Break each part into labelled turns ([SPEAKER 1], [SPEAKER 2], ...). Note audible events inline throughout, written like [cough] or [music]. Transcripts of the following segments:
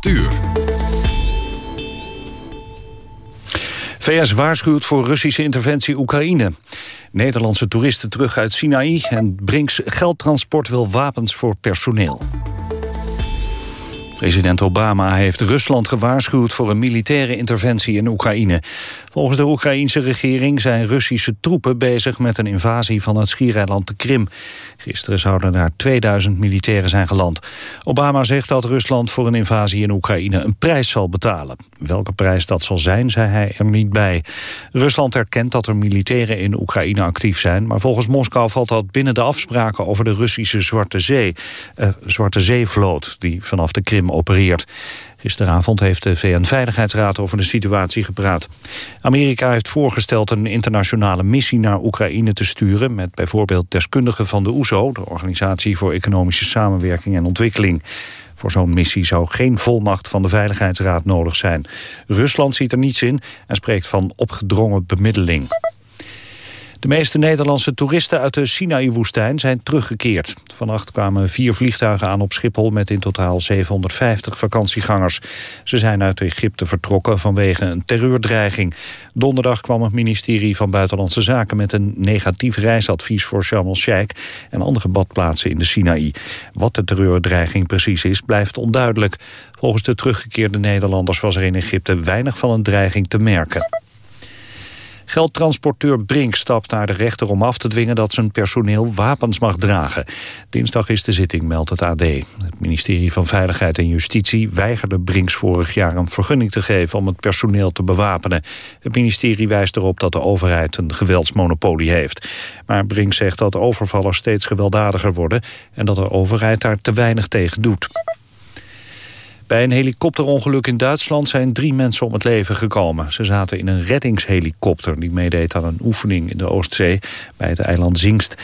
[SPEAKER 1] 8 uur.
[SPEAKER 2] VS waarschuwt voor Russische interventie Oekraïne. Nederlandse toeristen terug uit Sinaï en Brinks geldtransport wil wapens voor personeel. President Obama heeft Rusland gewaarschuwd voor een militaire interventie in Oekraïne. Volgens de Oekraïense regering zijn Russische troepen bezig met een invasie van het schiereiland de Krim. Gisteren zouden daar 2000 militairen zijn geland. Obama zegt dat Rusland voor een invasie in Oekraïne een prijs zal betalen. Welke prijs dat zal zijn, zei hij er niet bij. Rusland erkent dat er militairen in Oekraïne actief zijn, maar volgens Moskou valt dat binnen de afspraken over de Russische Zwarte Zee, uh, Zwarte Zeevloot die vanaf de Krim opereert. Gisteravond heeft de VN-veiligheidsraad over de situatie gepraat. Amerika heeft voorgesteld een internationale missie naar Oekraïne te sturen... met bijvoorbeeld deskundigen van de OESO, de Organisatie voor Economische Samenwerking en Ontwikkeling. Voor zo'n missie zou geen volmacht van de Veiligheidsraad nodig zijn. Rusland ziet er niets in en spreekt van opgedrongen bemiddeling. De meeste Nederlandse toeristen uit de Sinaï-woestijn zijn teruggekeerd. Vannacht kwamen vier vliegtuigen aan op Schiphol met in totaal 750 vakantiegangers. Ze zijn uit Egypte vertrokken vanwege een terreurdreiging. Donderdag kwam het ministerie van Buitenlandse Zaken met een negatief reisadvies voor Sharm el-Sheikh en andere badplaatsen in de Sinaï. Wat de terreurdreiging precies is, blijft onduidelijk. Volgens de teruggekeerde Nederlanders was er in Egypte weinig van een dreiging te merken. Geldtransporteur Brink stapt naar de rechter om af te dwingen dat zijn personeel wapens mag dragen. Dinsdag is de zitting, meldt het AD. Het ministerie van Veiligheid en Justitie weigerde Brinks vorig jaar een vergunning te geven om het personeel te bewapenen. Het ministerie wijst erop dat de overheid een geweldsmonopolie heeft. Maar Brinks zegt dat overvallers steeds gewelddadiger worden en dat de overheid daar te weinig tegen doet. Bij een helikopterongeluk in Duitsland zijn drie mensen om het leven gekomen. Ze zaten in een reddingshelikopter die meedeed aan een oefening in de Oostzee bij het eiland Zingst.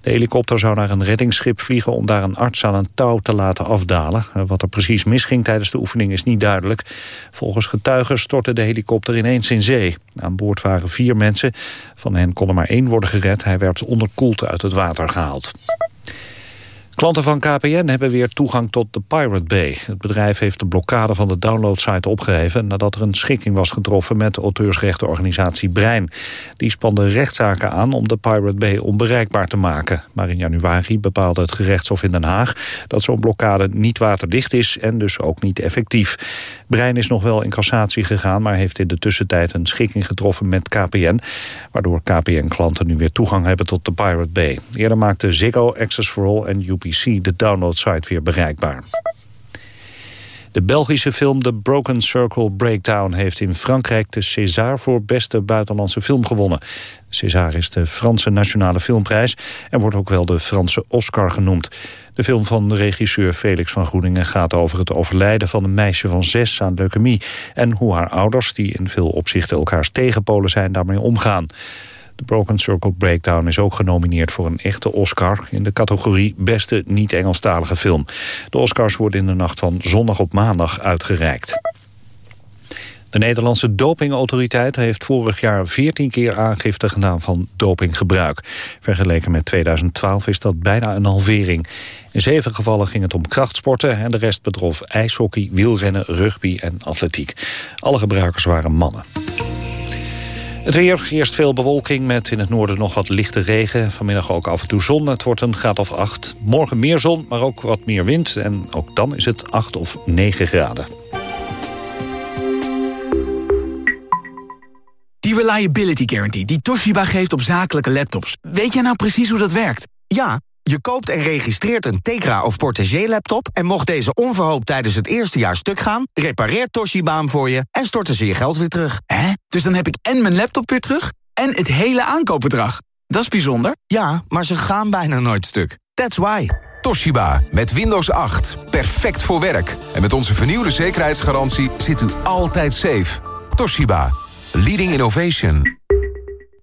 [SPEAKER 2] De helikopter zou naar een reddingsschip vliegen om daar een arts aan een touw te laten afdalen. Wat er precies misging tijdens de oefening is niet duidelijk. Volgens getuigen stortte de helikopter ineens in zee. Aan boord waren vier mensen. Van hen kon er maar één worden gered. Hij werd onderkoeld uit het water gehaald. Klanten van KPN hebben weer toegang tot de Pirate Bay. Het bedrijf heeft de blokkade van de downloadsite opgeheven... nadat er een schikking was getroffen met auteursrechtenorganisatie Brein. Die spande rechtszaken aan om de Pirate Bay onbereikbaar te maken. Maar in januari bepaalde het gerechtshof in Den Haag... dat zo'n blokkade niet waterdicht is en dus ook niet effectief. Brein is nog wel in cassatie gegaan... maar heeft in de tussentijd een schikking getroffen met KPN... waardoor KPN-klanten nu weer toegang hebben tot de Pirate Bay. Eerder maakte Ziggo, Access for All en UPC de downloadsite weer bereikbaar. De Belgische film The Broken Circle Breakdown heeft in Frankrijk de César voor beste buitenlandse film gewonnen. César is de Franse nationale filmprijs en wordt ook wel de Franse Oscar genoemd. De film van regisseur Felix van Groeningen gaat over het overlijden van een meisje van zes aan leukemie en hoe haar ouders, die in veel opzichten elkaars tegenpolen zijn, daarmee omgaan. De Broken Circle Breakdown is ook genomineerd voor een echte Oscar... in de categorie Beste Niet-Engelstalige Film. De Oscars worden in de nacht van zondag op maandag uitgereikt. De Nederlandse dopingautoriteit heeft vorig jaar 14 keer aangifte gedaan van dopinggebruik. Vergeleken met 2012 is dat bijna een halvering. In zeven gevallen ging het om krachtsporten en de rest betrof ijshockey, wielrennen, rugby en atletiek. Alle gebruikers waren mannen. Het weer, eerst veel bewolking met in het noorden nog wat lichte regen. Vanmiddag ook af en toe zon. Het wordt een graad of 8. Morgen meer zon, maar ook wat meer wind. En ook dan is het 8 of 9 graden.
[SPEAKER 3] Die Reliability Guarantee die Toshiba geeft op zakelijke laptops. Weet jij nou precies hoe dat werkt?
[SPEAKER 4] Ja, je koopt en registreert een Tegra of Portagee laptop... en mocht deze onverhoopt tijdens het eerste jaar stuk gaan... repareert Toshiba hem voor je en storten ze je geld weer terug.
[SPEAKER 3] Hè? Dus dan heb ik en mijn laptop weer terug en het hele aankoopbedrag. Dat is bijzonder.
[SPEAKER 4] Ja, maar ze gaan bijna nooit stuk. That's why.
[SPEAKER 1] Toshiba, met Windows 8. Perfect voor werk. En met onze vernieuwde zekerheidsgarantie zit u altijd safe. Toshiba, leading innovation.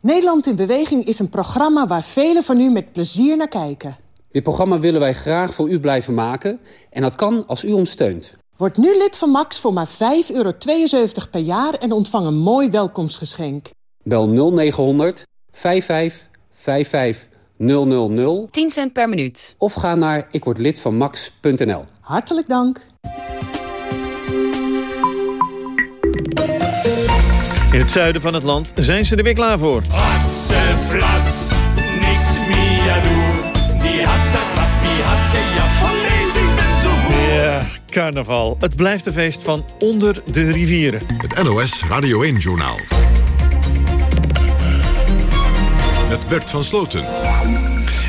[SPEAKER 5] Nederland in Beweging is een programma waar velen van u met plezier naar kijken.
[SPEAKER 6] Dit programma willen wij graag voor u blijven maken. En dat kan als u ons steunt.
[SPEAKER 5] Word nu lid van Max voor maar 5,72 euro per jaar en ontvang een mooi welkomstgeschenk.
[SPEAKER 6] Bel 0900 55 55 000.
[SPEAKER 7] 10 cent per minuut.
[SPEAKER 6] Of ga naar ikwordlidvanmax.nl.
[SPEAKER 5] Hartelijk dank.
[SPEAKER 8] In het zuiden van het land zijn ze er weer klaar voor.
[SPEAKER 9] Hatseflats, niks meer doen. Die had dat wat, die had gejat. Alleen ik ben zo goed.
[SPEAKER 8] Ja, carnaval. Het blijft een feest van onder de rivieren.
[SPEAKER 10] Het NOS Radio 1-journaal. Met Bert van Sloten.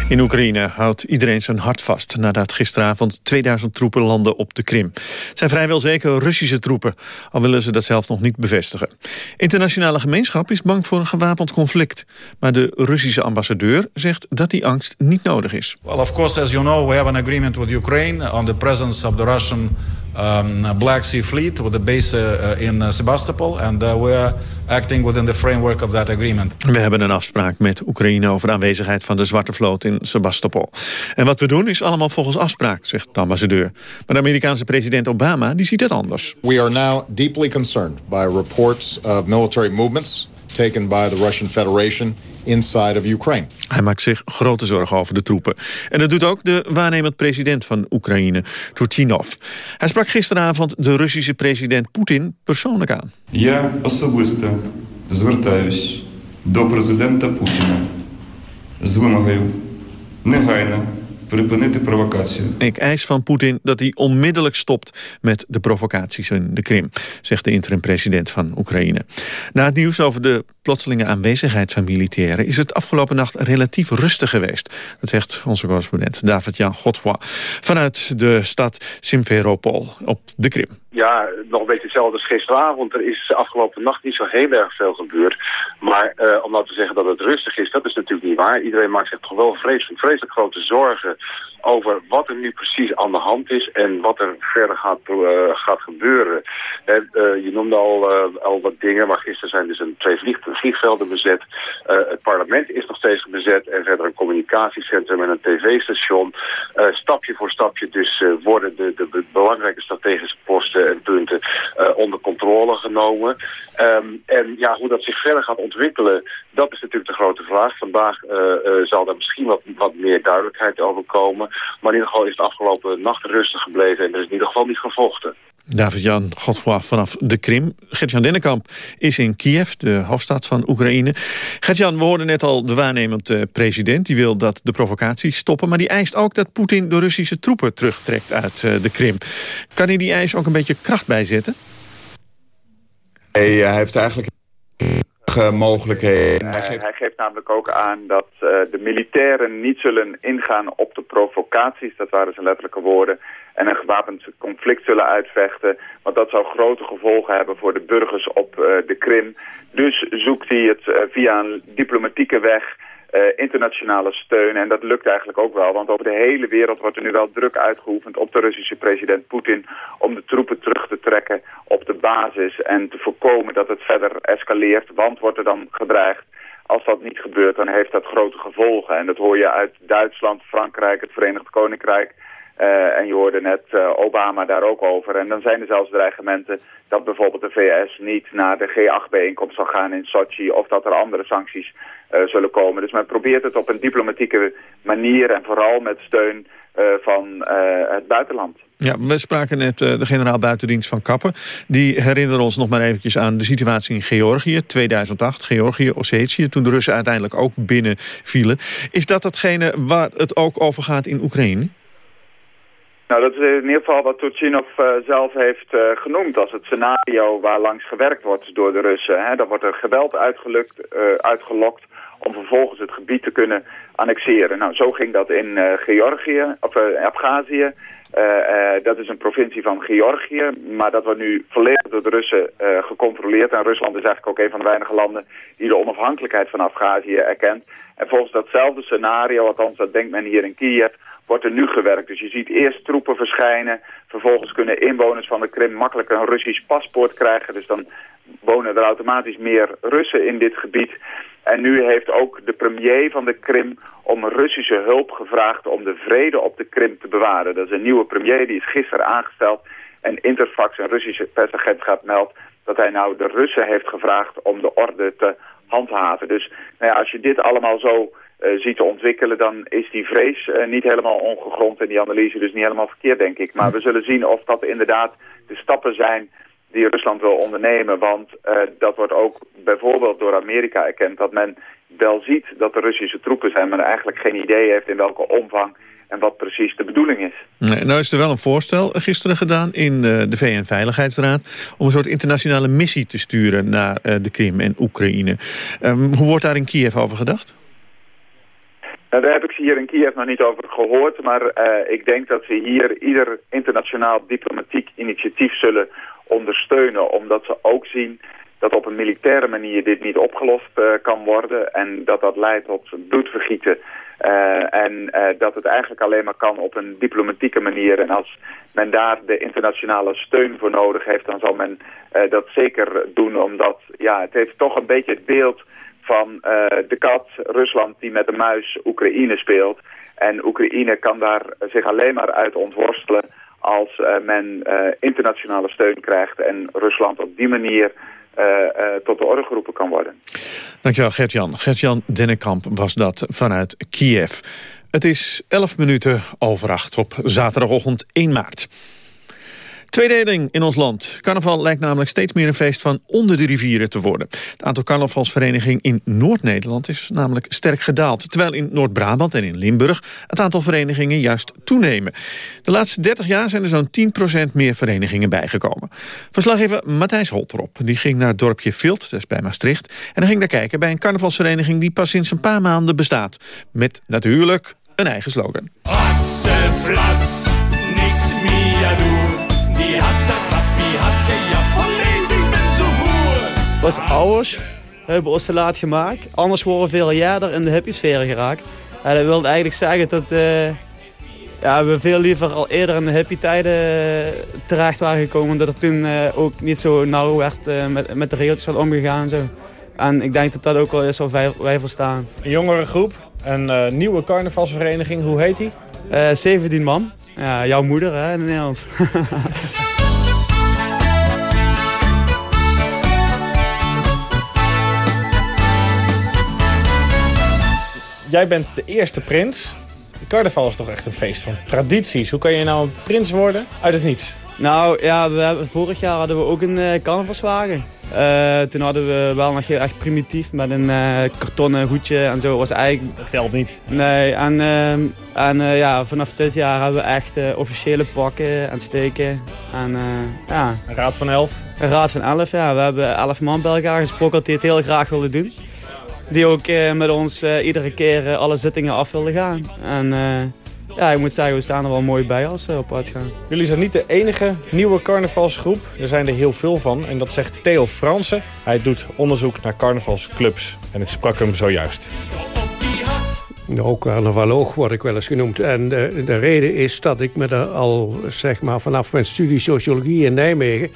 [SPEAKER 8] In Oekraïne houdt iedereen zijn hart vast nadat gisteravond 2000 troepen landen op de Krim. Het zijn vrijwel zeker Russische troepen, al willen ze dat zelf nog niet bevestigen. Internationale gemeenschap is bang voor een gewapend conflict. Maar de Russische ambassadeur zegt dat die angst niet nodig is.
[SPEAKER 11] Well, of course, as you know, we have an agreement with Ukraine on the presence of the Russian um, Black Sea Fleet with a base uh, in uh, Sebastopol, and uh, we are acting within the framework of that agreement.
[SPEAKER 8] We hebben een afspraak met Oekraïne over de aanwezigheid van de Zwarte Vloot in Sebastopol. En wat we doen is allemaal volgens afspraak, zegt de ambassadeur. Maar de Amerikaanse president Obama die ziet het anders.
[SPEAKER 12] We are now deeply concerned by reports of military movements taken by the Russian Federation inside of Ukraine.
[SPEAKER 8] Hij maakt zich grote zorgen over de troepen. En dat doet ook de waarnemend president van Oekraïne, Turchinov. Hij sprak gisteravond de Russische president Poetin persoonlijk aan.
[SPEAKER 13] Я особисто звертаюсь до президента Путіна з вимогою негайно припинити провокацію.
[SPEAKER 8] Ik eis van Poetin dat hij onmiddellijk stopt met de provocaties in de Krim, zegt de interim-president van Oekraïne. Na het nieuws over de plotselinge aanwezigheid van militairen is het afgelopen nacht relatief rustig geweest. Dat zegt onze correspondent David-Jan Godfroy vanuit de stad Simferopol op de Krim.
[SPEAKER 14] Ja, nog een beetje hetzelfde als gisteravond. Er is afgelopen nacht niet zo heel erg veel gebeurd. Maar uh, om nou te zeggen dat het rustig is, dat is natuurlijk niet waar. Iedereen maakt zich toch wel vreselijk, vreselijk grote zorgen over wat er nu precies aan de hand is en wat er verder gaat, uh, gaat gebeuren. En, uh, je noemde al, uh, al wat dingen, maar gisteren zijn dus een, twee vlieg, vliegvelden bezet. het parlement is nog steeds bezet en verder een communicatiecentrum en een tv-station. stapje voor stapje dus worden de, de, belangrijke strategische posten en punten onder controle genomen. Um, en ja, hoe dat zich verder gaat ontwikkelen, dat is natuurlijk de grote vraag. Vandaag zal daar misschien wat, wat meer duidelijkheid over komen. Maar in ieder geval is het afgelopen nacht rustig gebleven en er is in ieder geval niet gevochten.
[SPEAKER 8] David-Jan Godfroy vanaf de Krim. Gert-Jan Dennekamp is in Kiev, de hoofdstad van Oekraïne. Gert-Jan, we hoorden net al de waarnemend uh, president. Die wil dat de provocaties stoppen. Maar die eist ook dat Poetin de Russische troepen terugtrekt uit uh, de Krim. Kan hij die eis ook een beetje kracht bijzetten?
[SPEAKER 15] Hey, hij heeft eigenlijk mogelijkheden.
[SPEAKER 16] Hij geeft... hij geeft... namelijk ook aan dat uh, de militairen niet zullen ingaan op de provocaties, dat waren zijn letterlijke woorden, en een gewapend conflict zullen uitvechten. Want dat zou grote gevolgen hebben voor de burgers op uh, de Krim. Dus zoekt hij het uh, via een diplomatieke weg uh, internationale steun. En dat lukt eigenlijk ook wel, want over de hele wereld wordt er nu wel druk uitgeoefend op de Russische president Poetin om de troepen terug te trekken op de basis en te voorkomen dat het verder escaleert. Want wordt er dan gedreigd, als dat niet gebeurt, dan heeft dat grote gevolgen. En dat hoor je uit Duitsland, Frankrijk, het Verenigd Koninkrijk. Uh, en je hoorde net uh, Obama daar ook over. En dan zijn er zelfs dreigementen dat bijvoorbeeld de VS niet naar de G8-bijeenkomst zal gaan in Sochi... of dat er andere sancties uh, zullen komen. Dus men probeert het op een diplomatieke manier en vooral met steun van het buitenland.
[SPEAKER 8] Ja, we spraken net de generaal buitendienst van Kappen. Die herinneren ons nog maar eventjes aan de situatie in Georgië, 2008. Georgië, Ossetië, toen de Russen uiteindelijk ook binnenvielen. Is dat hetgene waar het ook over gaat in Oekraïne?
[SPEAKER 16] Nou, dat is in ieder geval wat Turchinov uh, zelf heeft uh, genoemd als het scenario waar langs gewerkt wordt door de Russen. Hè. Dan wordt er geweld uitgelukt, uh, uitgelokt om vervolgens het gebied te kunnen annexeren. Nou, zo ging dat in Georgië, of Abhazie. Uh, uh, dat is een provincie van Georgië, maar dat wordt nu volledig door de Russen uh, gecontroleerd. En Rusland is eigenlijk ook een van de weinige landen die de onafhankelijkheid van Afghazië erkent. En volgens datzelfde scenario, althans dat denkt men hier in Kiev, wordt er nu gewerkt. Dus je ziet eerst troepen verschijnen, vervolgens kunnen inwoners van de Krim makkelijk een Russisch paspoort krijgen. Dus dan wonen er automatisch meer Russen in dit gebied. En nu heeft ook de premier van de Krim om Russische hulp gevraagd om de vrede op de Krim te bewaren. Dat is een nieuwe premier, die is gisteren aangesteld. En Interfax, een Russische persagentschap, meldt dat hij nou de Russen heeft gevraagd om de orde te handhaven. Dus nou ja, als je dit allemaal zo uh, ziet ontwikkelen, dan is die vrees uh, niet helemaal ongegrond en die analyse dus niet helemaal verkeerd, denk ik. Maar we zullen zien of dat inderdaad de stappen zijn die Rusland wil ondernemen. Want uh, dat wordt ook bijvoorbeeld door Amerika erkend dat men wel ziet dat er Russische troepen zijn, maar eigenlijk geen idee heeft in welke omvang en wat precies de bedoeling is.
[SPEAKER 8] Nee, nou is er wel een voorstel gisteren gedaan in de VN-veiligheidsraad... om een soort internationale missie te sturen naar de Krim en Oekraïne. Um, hoe wordt daar in Kiev over gedacht?
[SPEAKER 16] Nou, daar heb ik ze hier in Kiev nog niet over gehoord, maar uh, ik denk dat ze hier ieder internationaal diplomatiek initiatief zullen ondersteunen, omdat ze ook zien dat op een militaire manier dit niet opgelost uh, kan worden en dat dat leidt tot bloedvergieten. Uh, en dat het eigenlijk alleen maar kan op een diplomatieke manier. En als men daar de internationale steun voor nodig heeft, dan zal men dat zeker doen, omdat ja, het heeft toch een beetje het beeld van uh, de kat, Rusland die met de muis Oekraïne speelt. En Oekraïne kan daar zich alleen maar uit ontworstelen als uh, men uh, internationale steun krijgt en Rusland op die manier tot de orde geroepen kan worden.
[SPEAKER 8] Dankjewel Gert-Jan. Gert-Jan Dennekamp was dat vanuit Kiev. Het is 11 minuten over acht op zaterdagochtend 1 maart. Tweedeling in ons land. Carnaval lijkt namelijk steeds meer een feest van onder de rivieren te worden. Het aantal carnavalsverenigingen in Noord-Nederland is namelijk sterk gedaald. Terwijl in Noord-Brabant en in Limburg het aantal verenigingen juist toenemen. De laatste 30 jaar zijn er zo'n 10% meer verenigingen bijgekomen. Verslaggever Matthijs Holterop die ging naar het dorpje Vilt, dat is bij Maastricht. En ging daar kijken bij een carnavalsvereniging die pas sinds een paar maanden bestaat. Met natuurlijk een eigen slogan. niks meer doen.
[SPEAKER 17] Was ouders hebben ons te laat gemaakt. Anders worden we veel eerder in de hippie-sfeer geraakt. En dat wil eigenlijk zeggen dat uh, ja, we veel liever al eerder in de hippie-tijden uh, terecht waren gekomen. Dat er toen uh, ook niet zo nauw werd met, met de regeltjes werd omgegaan. En, zo. en ik denk dat dat ook wel is wat wij, wij verstaan.
[SPEAKER 18] Een jongere groep, een nieuwe carnavalsvereniging. Hoe heet die?
[SPEAKER 17] 17 man. Ja, jouw moeder hè, in Nederland. [laughs]
[SPEAKER 18] jij bent de eerste prins. De carnaval is toch echt een feest van tradities. Hoe kan je nou een prins worden uit het niets?
[SPEAKER 17] Nou ja, we hebben, vorig jaar hadden we ook een uh, carnavalswagen. Uh, toen hadden we wel nog heel erg primitief met een uh, kartonnen hoedje en zo. Was eigenlijk...
[SPEAKER 18] Dat telt niet.
[SPEAKER 17] Nee, en, en ja, vanaf dit jaar hebben we echt officiële pakken en steken. En, ja.
[SPEAKER 18] Een raad van elf?
[SPEAKER 17] Een raad van elf, ja. We hebben elf man bij elkaar gesproken die het heel graag wilden doen die ook uh, met ons uh, iedere keer uh, alle zittingen af wilde gaan. En ja, ik moet zeggen, we staan er wel mooi bij als we op pad gaan.
[SPEAKER 18] Jullie zijn niet de enige nieuwe carnavalsgroep. Er zijn er heel veel van. En dat zegt Theo Fransen. Hij doet onderzoek naar carnavalsclubs. En ik sprak hem zojuist.
[SPEAKER 19] Ook carnavaloog word ik wel eens genoemd. En de, de, reden is dat ik me er al zeg maar, vanaf mijn studie sociologie in Nijmegen...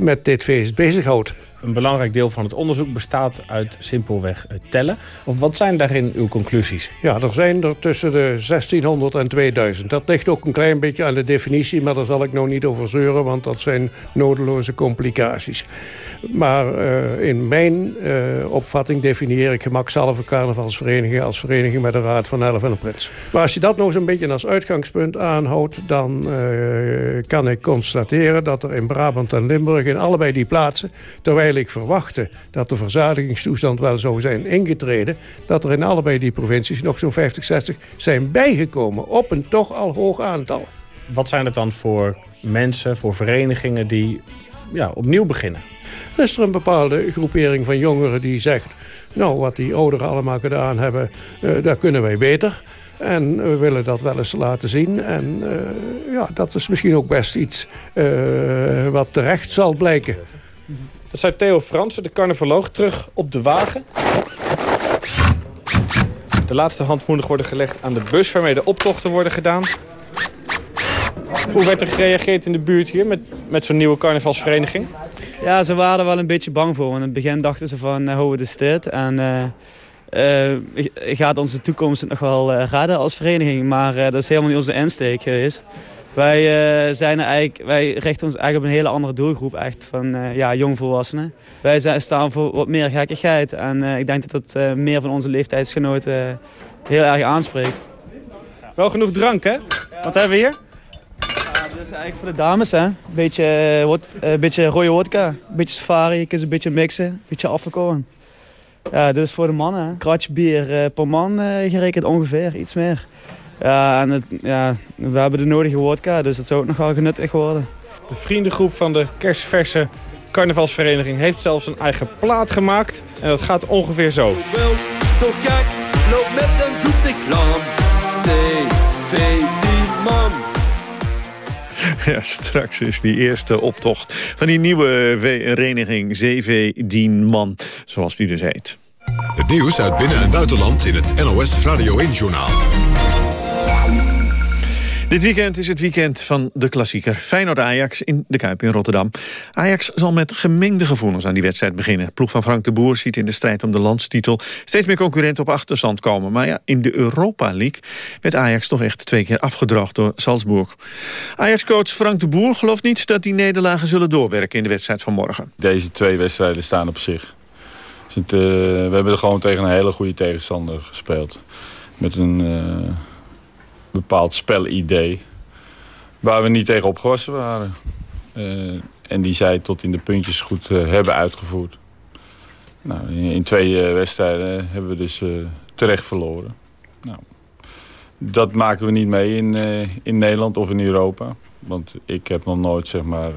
[SPEAKER 19] met dit feest bezighoud
[SPEAKER 18] een belangrijk deel van het onderzoek bestaat uit simpelweg tellen. Of wat zijn daarin uw conclusies?
[SPEAKER 19] Ja, er zijn er tussen de 1600 en 2000. Dat ligt ook een klein beetje aan de definitie, maar daar zal ik nog niet over zeuren, want dat zijn nodeloze complicaties. Maar uh, in mijn uh, opvatting definieer ik gemakzalve carnavalsverenigingen als vereniging met een raad van 11 en een prins. Maar als je dat eens een beetje als uitgangspunt aanhoudt, dan kan ik constateren dat er in Brabant en Limburg in allebei die plaatsen, ik verwachtte dat de verzadigingstoestand wel zou zijn ingetreden... dat er in allebei die provincies nog zo'n 50, 60 zijn bijgekomen... op een toch al hoog aantal.
[SPEAKER 18] Wat zijn het dan voor mensen, voor verenigingen... die ja, opnieuw beginnen.
[SPEAKER 19] Is er een bepaalde groepering van jongeren die zegt... nou, wat die ouderen allemaal gedaan hebben, uh, daar kunnen wij beter. En we willen dat wel eens laten zien. En uh, ja, dat is misschien ook best iets uh, wat terecht zal blijken.
[SPEAKER 18] Dat zei Theo Fransen, de carnavaloog, terug op de wagen. De laatste hand moet nog worden gelegd aan de bus waarmee de optochten worden gedaan. Hoe werd er gereageerd in de buurt hier met, met zo'n nieuwe carnavalsvereniging?
[SPEAKER 17] Ja, ze waren er wel een beetje bang voor. Want in het begin dachten ze van, hoe is dit? En uh, uh, gaat onze toekomst nog wel uh, redden als vereniging? Maar dat is helemaal niet onze insteek geweest. Wij, zijn eigenlijk, wij richten ons eigenlijk op een hele andere doelgroep. Echt van ja, jongvolwassenen. Wij zijn, staan voor wat meer gekkigheid. En ik denk dat dat meer van onze leeftijdsgenoten heel erg aanspreekt.
[SPEAKER 18] Wel genoeg drank, hè? Wat hebben we hier?
[SPEAKER 17] Dat is eigenlijk voor de dames, hè. Beetje, wat, een beetje rode wodka, een beetje safari, een beetje mixen, een beetje afgekomen. Ja, dit is voor de mannen. Een kratje bier per man gerekend ongeveer, iets meer. Ja, en het, ja, we hebben de nodige wodka, dus dat zou ook nog wel genuttig worden.
[SPEAKER 18] De vriendengroep van de kerstverse carnavalsvereniging heeft zelfs een eigen plaat gemaakt. En dat gaat ongeveer zo. Loop met hem zoek ik lang. CV die man. Ja, straks is die eerste optocht van die nieuwe vereniging CV Dien Man, zoals die dus heet.
[SPEAKER 20] Het nieuws uit binnen- en buitenland in het NOS Radio 1-journaal.
[SPEAKER 8] Dit weekend is het weekend van de klassieker Feyenoord-Ajax in de Kuip in Rotterdam. Ajax zal met gemengde gevoelens aan die wedstrijd beginnen. Ploeg van Frank de Boer ziet in de strijd om de landstitel steeds meer concurrenten op achterstand komen. Maar ja, in de Europa League werd Ajax toch echt twee keer afgedroogd door Salzburg. Ajax-coach Frank de Boer gelooft niet dat die nederlagen zullen doorwerken in de wedstrijd van morgen.
[SPEAKER 21] Deze twee wedstrijden staan op zich. Dus uh, we hebben er gewoon tegen een hele goede tegenstander gespeeld. Met een... Uh bepaald spelidee waar we niet tegen opgewassen waren. Uh, en die zij tot in de puntjes goed uh, hebben uitgevoerd. Nou, in, twee uh, wedstrijden hebben we dus terecht verloren. Nou, dat maken we niet mee in, in Nederland of in Europa. Want ik heb nog nooit zeg maar,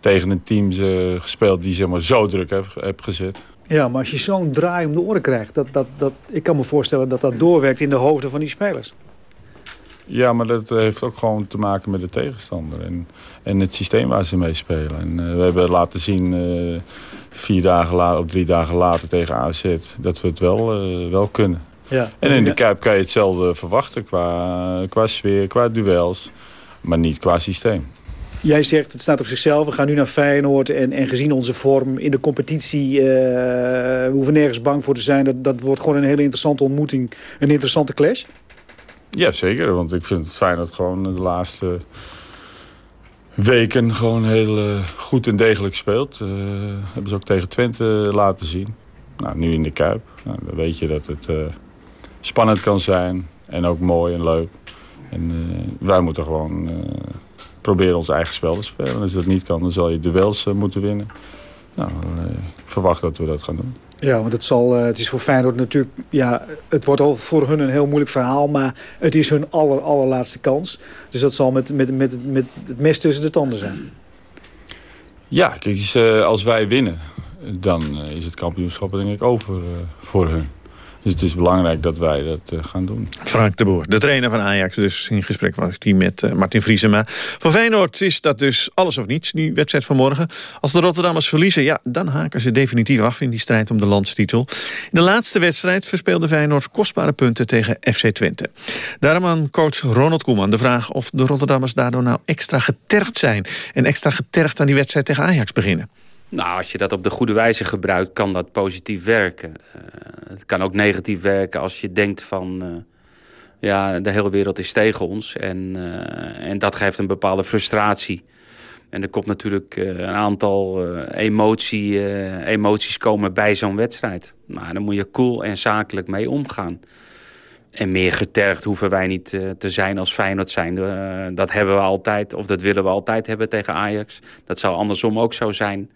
[SPEAKER 21] tegen een team gespeeld die zeg maar, zo druk heb, heb gezet.
[SPEAKER 22] Ja, maar als je zo'n draai om de oren krijgt... Dat, dat, dat, ik kan me voorstellen dat dat doorwerkt in de hoofden van die spelers.
[SPEAKER 21] Ja, maar dat heeft ook gewoon te maken met de tegenstander. En, en het systeem waar ze mee spelen. En uh, we hebben laten zien uh, vier dagen later, of drie dagen later tegen AZ... dat we het wel, uh, wel kunnen. Ja. En in de Kuip kan je hetzelfde verwachten qua, qua sfeer, qua duels. Maar niet qua systeem.
[SPEAKER 22] Jij zegt, het staat op zichzelf. We gaan nu naar Feyenoord. En, en gezien onze vorm in de competitie... Uh, we hoeven nergens bang voor te zijn. Dat, dat wordt gewoon een hele interessante ontmoeting. Een interessante clash.
[SPEAKER 21] Ja, zeker. Want ik vind dat gewoon de laatste weken gewoon heel uh, goed en degelijk speelt. Uh, hebben ze ook tegen Twente laten zien. Nou, nu in de Kuip. Nou, dan weet je dat het spannend kan zijn. En ook mooi en leuk. En wij moeten gewoon proberen ons eigen spel te spelen. Als dat niet kan, dan zal je duels uh, moeten winnen. Nou, ik verwacht dat we dat gaan doen.
[SPEAKER 22] Ja, want het, zal, uh, het is voor Feyenoord natuurlijk... Ja, het wordt al voor hun een heel moeilijk verhaal... maar het is hun aller, allerlaatste kans. Dus dat zal met, met, met, met het mes tussen de tanden zijn.
[SPEAKER 21] Ja, kijk, als wij winnen... dan is het kampioenschap denk ik over voor hun. Dus het is belangrijk dat wij dat uh, gaan doen.
[SPEAKER 8] Frank de Boer, de trainer van Ajax. Dus in gesprek was hij met uh, Martin Vriesema. Voor Feyenoord is dat dus alles of niets, die wedstrijd van morgen. Als de Rotterdammers verliezen, ja, dan haken ze definitief af... in die strijd om de landstitel. In de laatste wedstrijd verspeelde Feyenoord kostbare punten tegen FC Twente. Daarom aan coach Ronald Koeman de vraag... of de Rotterdammers daardoor nou extra getergd zijn... en extra getergd aan die wedstrijd tegen Ajax beginnen.
[SPEAKER 23] Nou, als je dat op de goede wijze gebruikt, kan dat positief werken. Uh, het kan ook negatief werken als je denkt van... Uh, ja, de hele wereld is tegen ons. En, uh, en dat geeft een bepaalde frustratie. En er komt natuurlijk een aantal emotie, emoties komen bij zo'n wedstrijd. Maar dan moet je cool en zakelijk mee omgaan. En meer getergd hoeven wij niet te zijn als Feyenoord zijn. dat hebben we altijd, of dat willen we altijd hebben tegen Ajax. Dat zou andersom ook zo zijn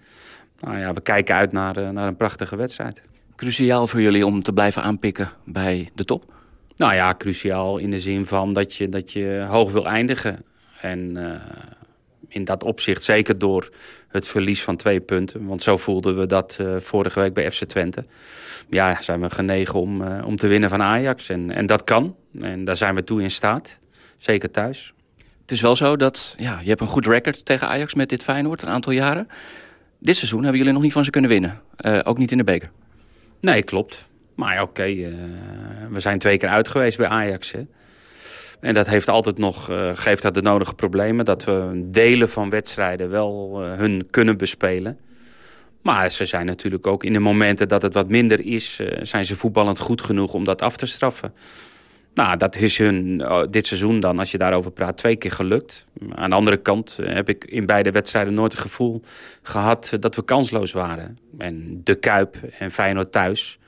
[SPEAKER 23] nou ja, we kijken uit naar, naar een prachtige wedstrijd.
[SPEAKER 24] Cruciaal voor jullie om te blijven aanpikken bij de top?
[SPEAKER 23] Nou ja, cruciaal in de zin van dat je, dat je hoog wil eindigen. En uh, in dat opzicht zeker door het verlies van twee punten. Want zo voelden we dat uh, vorige week bij FC Twente. Ja, zijn we genegen om, uh, om te winnen van Ajax. En, en dat kan. En daar zijn we toe in staat. Zeker thuis.
[SPEAKER 24] Het is wel zo dat ja, je hebt een goed record tegen Ajax met dit Feyenoord een aantal jaren. Dit seizoen hebben jullie nog niet van ze kunnen winnen. Ook niet in de beker.
[SPEAKER 23] Nee, klopt. Maar oké, uh, we zijn twee keer uit geweest bij Ajax. Hè. En dat heeft altijd nog, uh, geeft dat de nodige problemen. Dat we delen van wedstrijden wel uh, hun kunnen bespelen. Maar ze zijn natuurlijk ook in de momenten dat het wat minder is... Zijn ze voetballend goed genoeg om dat af te straffen. Nou, dat is hun uh, dit seizoen dan, als je daarover praat, twee keer gelukt. Aan de andere kant uh, heb ik in beide wedstrijden nooit het gevoel gehad dat we kansloos waren. En De Kuip en Feyenoord thuis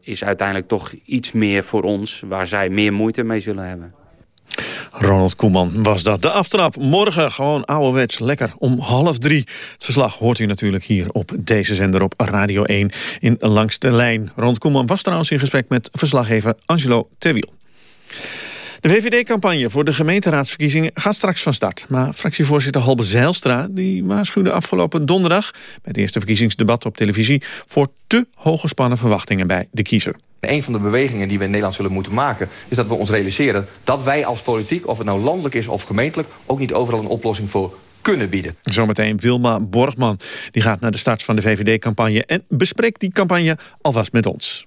[SPEAKER 23] is uiteindelijk toch iets meer voor ons... waar zij meer moeite mee zullen hebben.
[SPEAKER 8] Ronald Koeman was dat. De aftrap morgen gewoon ouderwets lekker om half drie. Het verslag hoort u natuurlijk hier op deze zender op Radio 1 in Langs de Lijn. Ronald Koeman was trouwens in gesprek met verslaggever Angelo Terwiel. De VVD-campagne voor de gemeenteraadsverkiezingen gaat straks van start. Maar fractievoorzitter Halbe Zijlstra die waarschuwde afgelopen donderdag... bij het eerste verkiezingsdebat op televisie... voor te hoge spannen verwachtingen bij de kiezer.
[SPEAKER 25] Een van de bewegingen die we in Nederland zullen moeten maken... is dat we ons realiseren dat wij als politiek, of het nou landelijk is of gemeentelijk... ook niet overal een oplossing voor kunnen bieden.
[SPEAKER 8] Zometeen Wilma Borgman. Die gaat naar de start van de VVD-campagne... en bespreekt die campagne alvast met ons.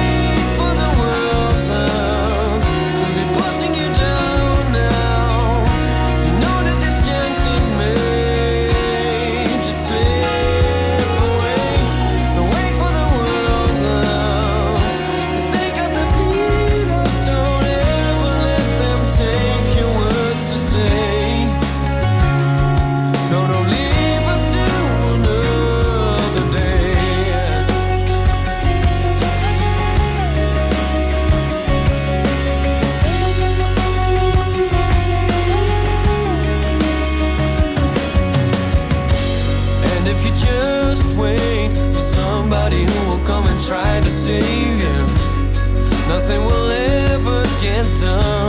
[SPEAKER 26] Nothing will ever get done.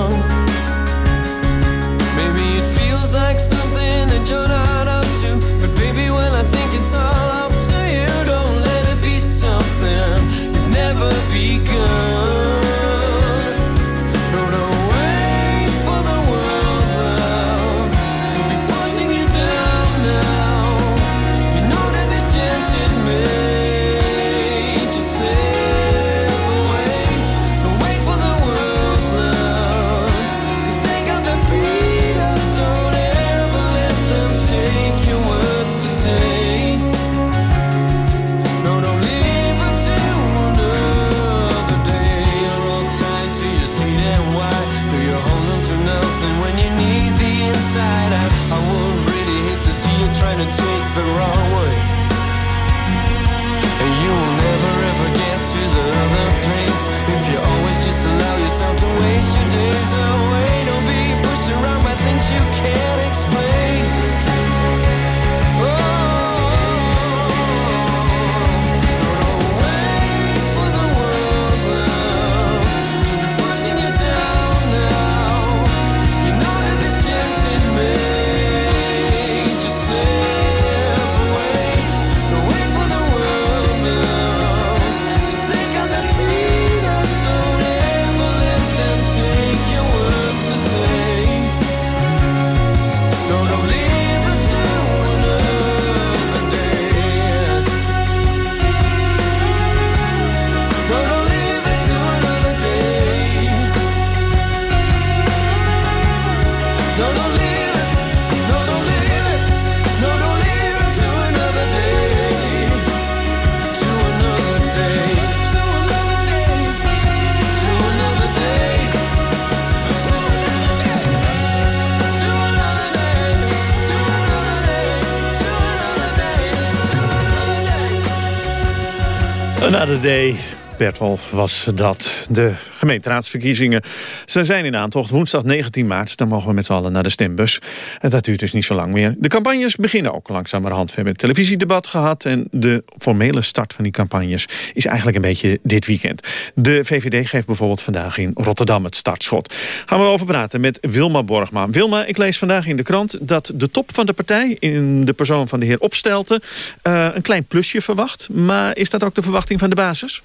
[SPEAKER 8] Another day. Bertolf was dat. De gemeenteraadsverkiezingen ze zijn in aantocht. Woensdag 19 maart, dan mogen we met z'n allen naar de stembus. En dat duurt dus niet zo lang meer. De campagnes beginnen ook langzamerhand. We hebben het televisiedebat gehad... en de formele start van die campagnes is eigenlijk een beetje dit weekend. De VVD geeft bijvoorbeeld vandaag in Rotterdam het startschot. Gaan we over praten met Wilma Borgma. Wilma, ik lees vandaag in de krant dat de top van de partij... in de persoon van de heer Opstelten uh, een klein plusje verwacht. Maar is dat ook de verwachting van de basis?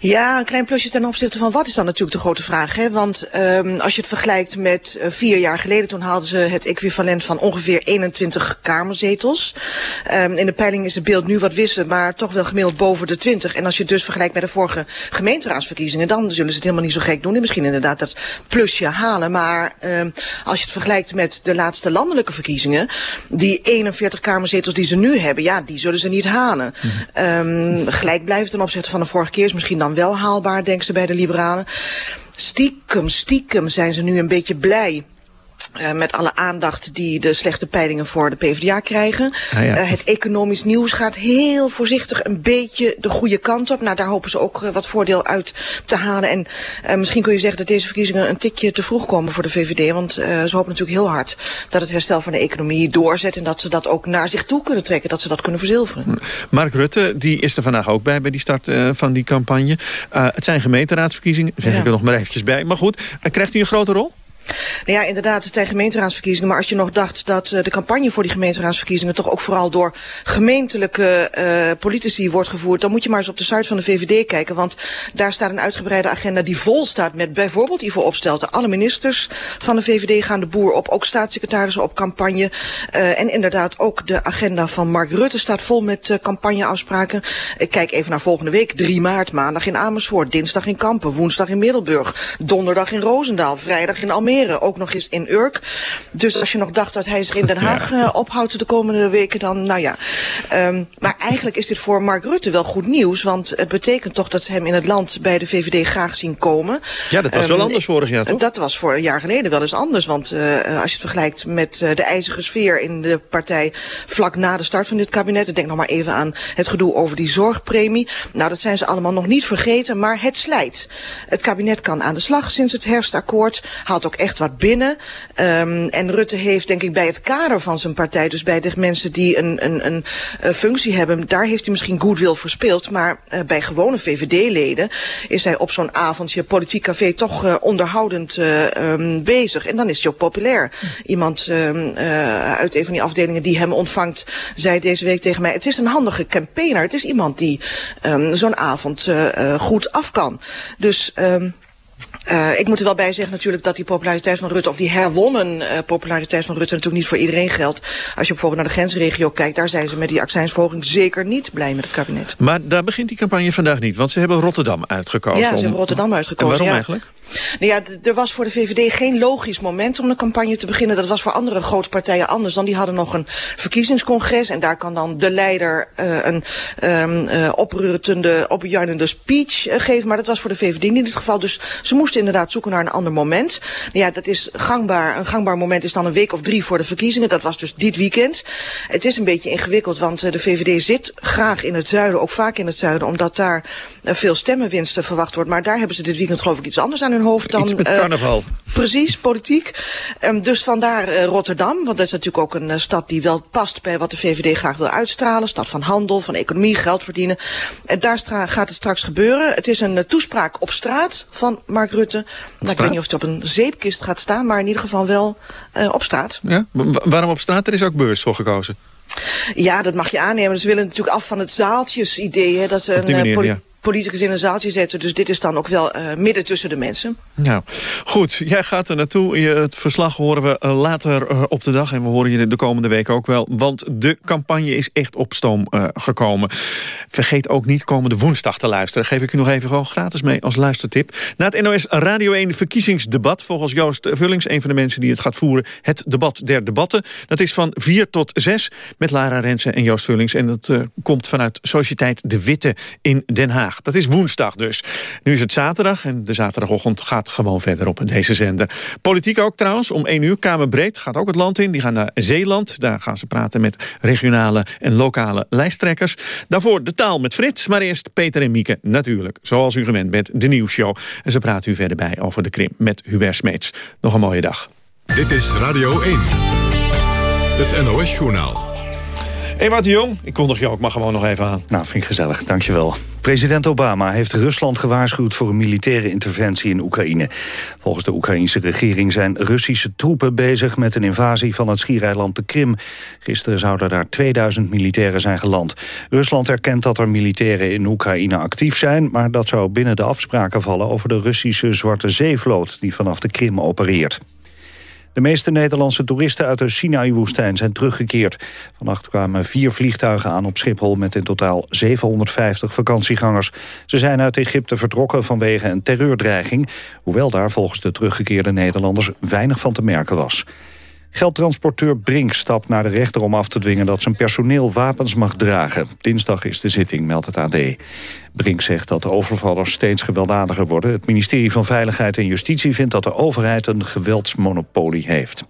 [SPEAKER 27] Ja, een klein plusje ten opzichte van wat is dan natuurlijk de grote vraag. Hè? Want um, als je het vergelijkt met uh, vier jaar geleden... toen haalden ze het equivalent van ongeveer 21 kamerzetels. Um, in de peiling is het beeld nu wat wisselen, maar toch wel gemiddeld boven de 20. En als je het dus vergelijkt met de vorige gemeenteraadsverkiezingen... dan zullen ze het helemaal niet zo gek doen. En misschien inderdaad dat plusje halen. Maar um, als je het vergelijkt met de laatste landelijke verkiezingen... die 41 kamerzetels die ze nu hebben, ja, die zullen ze niet halen. Mm. gelijk blijven ten opzichte van de vorige keer is misschien dan wel haalbaar, denken ze bij de liberalen. Stiekem, stiekem zijn ze nu een beetje blij uh, met alle aandacht die de slechte peilingen voor de PvdA krijgen. Ah, ja. uh, het economisch nieuws gaat heel voorzichtig een beetje de goede kant op. Nou, daar hopen ze ook uh, wat voordeel uit te halen. En misschien kun je zeggen dat deze verkiezingen een tikje te vroeg komen voor de VVD. Want ze hopen natuurlijk heel hard dat het herstel van de economie doorzet. En dat ze dat ook naar zich toe kunnen trekken. Dat ze dat kunnen verzilveren.
[SPEAKER 8] Mark Rutte, die is er vandaag ook bij, bij die start van die campagne. het zijn gemeenteraadsverkiezingen, zeg ja. ik er nog maar eventjes bij. Maar goed, krijgt hij een grote rol?
[SPEAKER 27] Nou ja, inderdaad, zijn gemeenteraadsverkiezingen. Maar als je nog dacht dat uh, de campagne voor die gemeenteraadsverkiezingen... toch ook vooral door gemeentelijke uh, politici wordt gevoerd... dan moet je maar eens op de site van de VVD kijken. Want daar staat een uitgebreide agenda die vol staat met bijvoorbeeld Ivo Opstelten. Alle ministers van de VVD gaan de boer op. Ook staatssecretarissen op campagne. Uh, en inderdaad ook de agenda van Mark Rutte staat vol met campagneafspraken. Ik kijk even naar volgende week. 3 maart, maandag in Amersfoort, dinsdag in Kampen... woensdag in Middelburg, donderdag in Roosendaal... vrijdag in Almere ook nog eens in Urk. Dus als je nog dacht dat hij zich in Den Haag uh, ophoudt de komende weken, dan nou ja. Um, maar eigenlijk is dit voor Mark Rutte wel goed nieuws, want het betekent toch dat ze hem in het land bij de VVD graag zien komen.
[SPEAKER 8] Ja, dat was um, wel anders vorig jaar, toch?
[SPEAKER 27] Dat was voor een jaar geleden wel eens anders, want uh, als je het vergelijkt met uh, de ijzige sfeer in de partij vlak na de start van dit kabinet, ik denk nog maar even aan het gedoe over die zorgpremie. Nou, dat zijn ze allemaal nog niet vergeten, maar het slijt. Het kabinet kan aan de slag sinds het herfstakkoord, haalt ook echt wat binnen. Um, en Rutte heeft denk ik bij het kader van zijn partij, dus bij de mensen die een, een, een, functie hebben, daar heeft hij misschien goodwill verspeeld. Maar uh, bij gewone VVD-leden is hij op zo'n avondje politiek café toch uh, onderhoudend uh, um, bezig. En dan is hij ook populair. Iemand um, uit een van die afdelingen die hem ontvangt, zei deze week tegen mij, het is een handige campaigner. Het is iemand die zo'n avond goed af kan. Dus... Uh, ik moet er wel bij zeggen natuurlijk dat die populariteit van Rutte, of die herwonnen uh, populariteit van Rutte natuurlijk niet voor iedereen geldt. Als je bijvoorbeeld naar de grensregio kijkt, daar zijn ze met die accijnsverhoging zeker niet blij met het kabinet.
[SPEAKER 8] Maar daar begint die campagne vandaag niet, want ze hebben Rotterdam uitgekozen.
[SPEAKER 27] Ja, ze hebben Rotterdam uitgekozen.
[SPEAKER 8] En waarom
[SPEAKER 27] ja.
[SPEAKER 8] eigenlijk?
[SPEAKER 27] Nou ja, er was voor de VVD geen logisch moment om de campagne te beginnen. Dat was voor andere grote partijen anders. Dan die hadden nog een verkiezingscongres. En daar kan dan de leider uh, een um, uh, opruttende, opjuinende speech uh, geven. Maar dat was voor de VVD niet het geval. Dus ze moesten inderdaad zoeken naar een ander moment. Nou ja, dat is gangbaar. Een gangbaar moment is dan een week of drie voor de verkiezingen. Dat was dus dit weekend. Het is een beetje ingewikkeld, want de VVD zit graag in het zuiden. Ook vaak in het zuiden, omdat daar veel stemmenwinsten verwacht wordt. Maar daar hebben ze dit weekend geloof ik iets anders aan hun hoofd dan...
[SPEAKER 8] Iets met carnaval.
[SPEAKER 27] Uh, precies, politiek. Um, dus vandaar uh, Rotterdam, want dat is natuurlijk ook een uh, stad die wel past bij wat de VVD graag wil uitstralen. Stad van handel, van economie, geld verdienen. En daar gaat het straks gebeuren. Het is een uh, toespraak op straat van Mark Rutte. Nou, ik weet niet of het op een zeepkist gaat staan, maar in ieder geval wel op straat.
[SPEAKER 8] Ja? Waarom op straat? Er is ook beurs voor gekozen.
[SPEAKER 27] Ja, dat mag je aannemen. Ze willen natuurlijk af van het zaaltjesidee. Hè, dat ze een
[SPEAKER 8] manier, ja
[SPEAKER 27] politicus in een zaaltje zetten. Dus dit is dan ook wel uh, midden tussen de mensen.
[SPEAKER 8] Nou, goed. Jij gaat er naartoe. Het verslag horen we uh, later uh, op de dag. En we horen je de komende week ook wel. Want de campagne is echt op stoom gekomen. Vergeet ook niet komende woensdag te luisteren. Geef ik u nog even gewoon gratis mee als luistertip. Na het NOS Radio 1 verkiezingsdebat. Volgens Joost Vullings, een van de mensen die het gaat voeren. Het debat der debatten. Dat is van 4 tot 6 met Lara Rensen en Joost Vullings. En dat komt vanuit Sociëteit De Witte in Den Haag. Dat is woensdag dus. Nu is het zaterdag en de zaterdagochtend gaat gewoon verder op deze zender. Politiek ook trouwens, om 1 uur Kamerbreed gaat ook het land in. Die gaan naar Zeeland, daar gaan ze praten met regionale en lokale lijsttrekkers. Daarvoor de taal met Frits, maar eerst Peter en Mieke natuurlijk. Zoals u gewend bent, de nieuwsshow. En ze praten u verder bij over de Krim met Hubert Smeets. Nog een mooie dag.
[SPEAKER 20] Dit is Radio 1. Het NOS-journaal.
[SPEAKER 8] Ewout de Jong, ik kondig je ook maar gewoon nog even aan.
[SPEAKER 2] Nou, vind ik gezellig, dankjewel. President Obama heeft Rusland gewaarschuwd voor een militaire interventie in Oekraïne. Volgens de Oekraïnse regering zijn Russische troepen bezig met een invasie van het schiereiland de Krim. Gisteren zouden daar 2000 militairen zijn geland. Rusland erkent dat er militairen in Oekraïne actief zijn, maar dat zou binnen de afspraken vallen over de Russische Zwarte Zeevloot die vanaf de Krim opereert. De meeste Nederlandse toeristen uit de Sinaï-woestijn zijn teruggekeerd. Vannacht kwamen vier vliegtuigen aan op Schiphol met in totaal 750 vakantiegangers. Ze zijn uit Egypte vertrokken vanwege een terreurdreiging... hoewel daar volgens de teruggekeerde Nederlanders weinig van te merken was. Geldtransporteur Brink stapt naar de rechter om af te dwingen dat zijn personeel wapens mag dragen. Dinsdag is de zitting, meldt het AD. Brink zegt dat de overvallers steeds gewelddadiger worden. Het ministerie van Veiligheid en Justitie vindt dat de overheid een geweldsmonopolie heeft.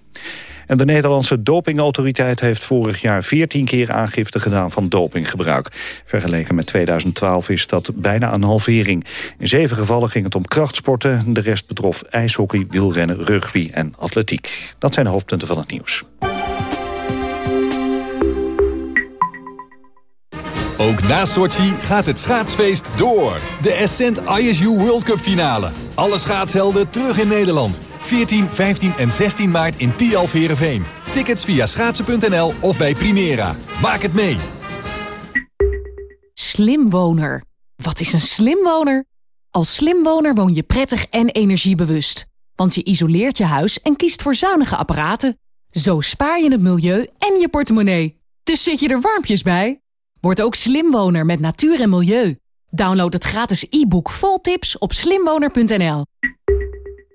[SPEAKER 2] En de Nederlandse dopingautoriteit heeft vorig jaar 14 keer aangifte gedaan van dopinggebruik. Vergeleken met 2012 is dat bijna een halvering. In zeven gevallen ging het om krachtsporten. De rest betrof ijshockey, wielrennen, rugby en atletiek. Dat zijn de hoofdpunten van het nieuws.
[SPEAKER 10] Ook na Sochi gaat het schaatsfeest door. De Ascent ISU World Cup finale. Alle schaatshelden terug in Nederland. 14, 15 en 16 maart in Tialf Heerenveen. Tickets via schaatsen.nl of bij Primera. Maak het mee!
[SPEAKER 28] Slimwoner. Wat is een slimwoner? Als slimwoner woon je prettig en energiebewust. Want je isoleert je huis en kiest voor zuinige apparaten. Zo spaar je het milieu en je portemonnee. Dus zit je er warmpjes bij? Word ook slimwoner met natuur en milieu. Download het gratis e-book vol tips op slimwoner.nl.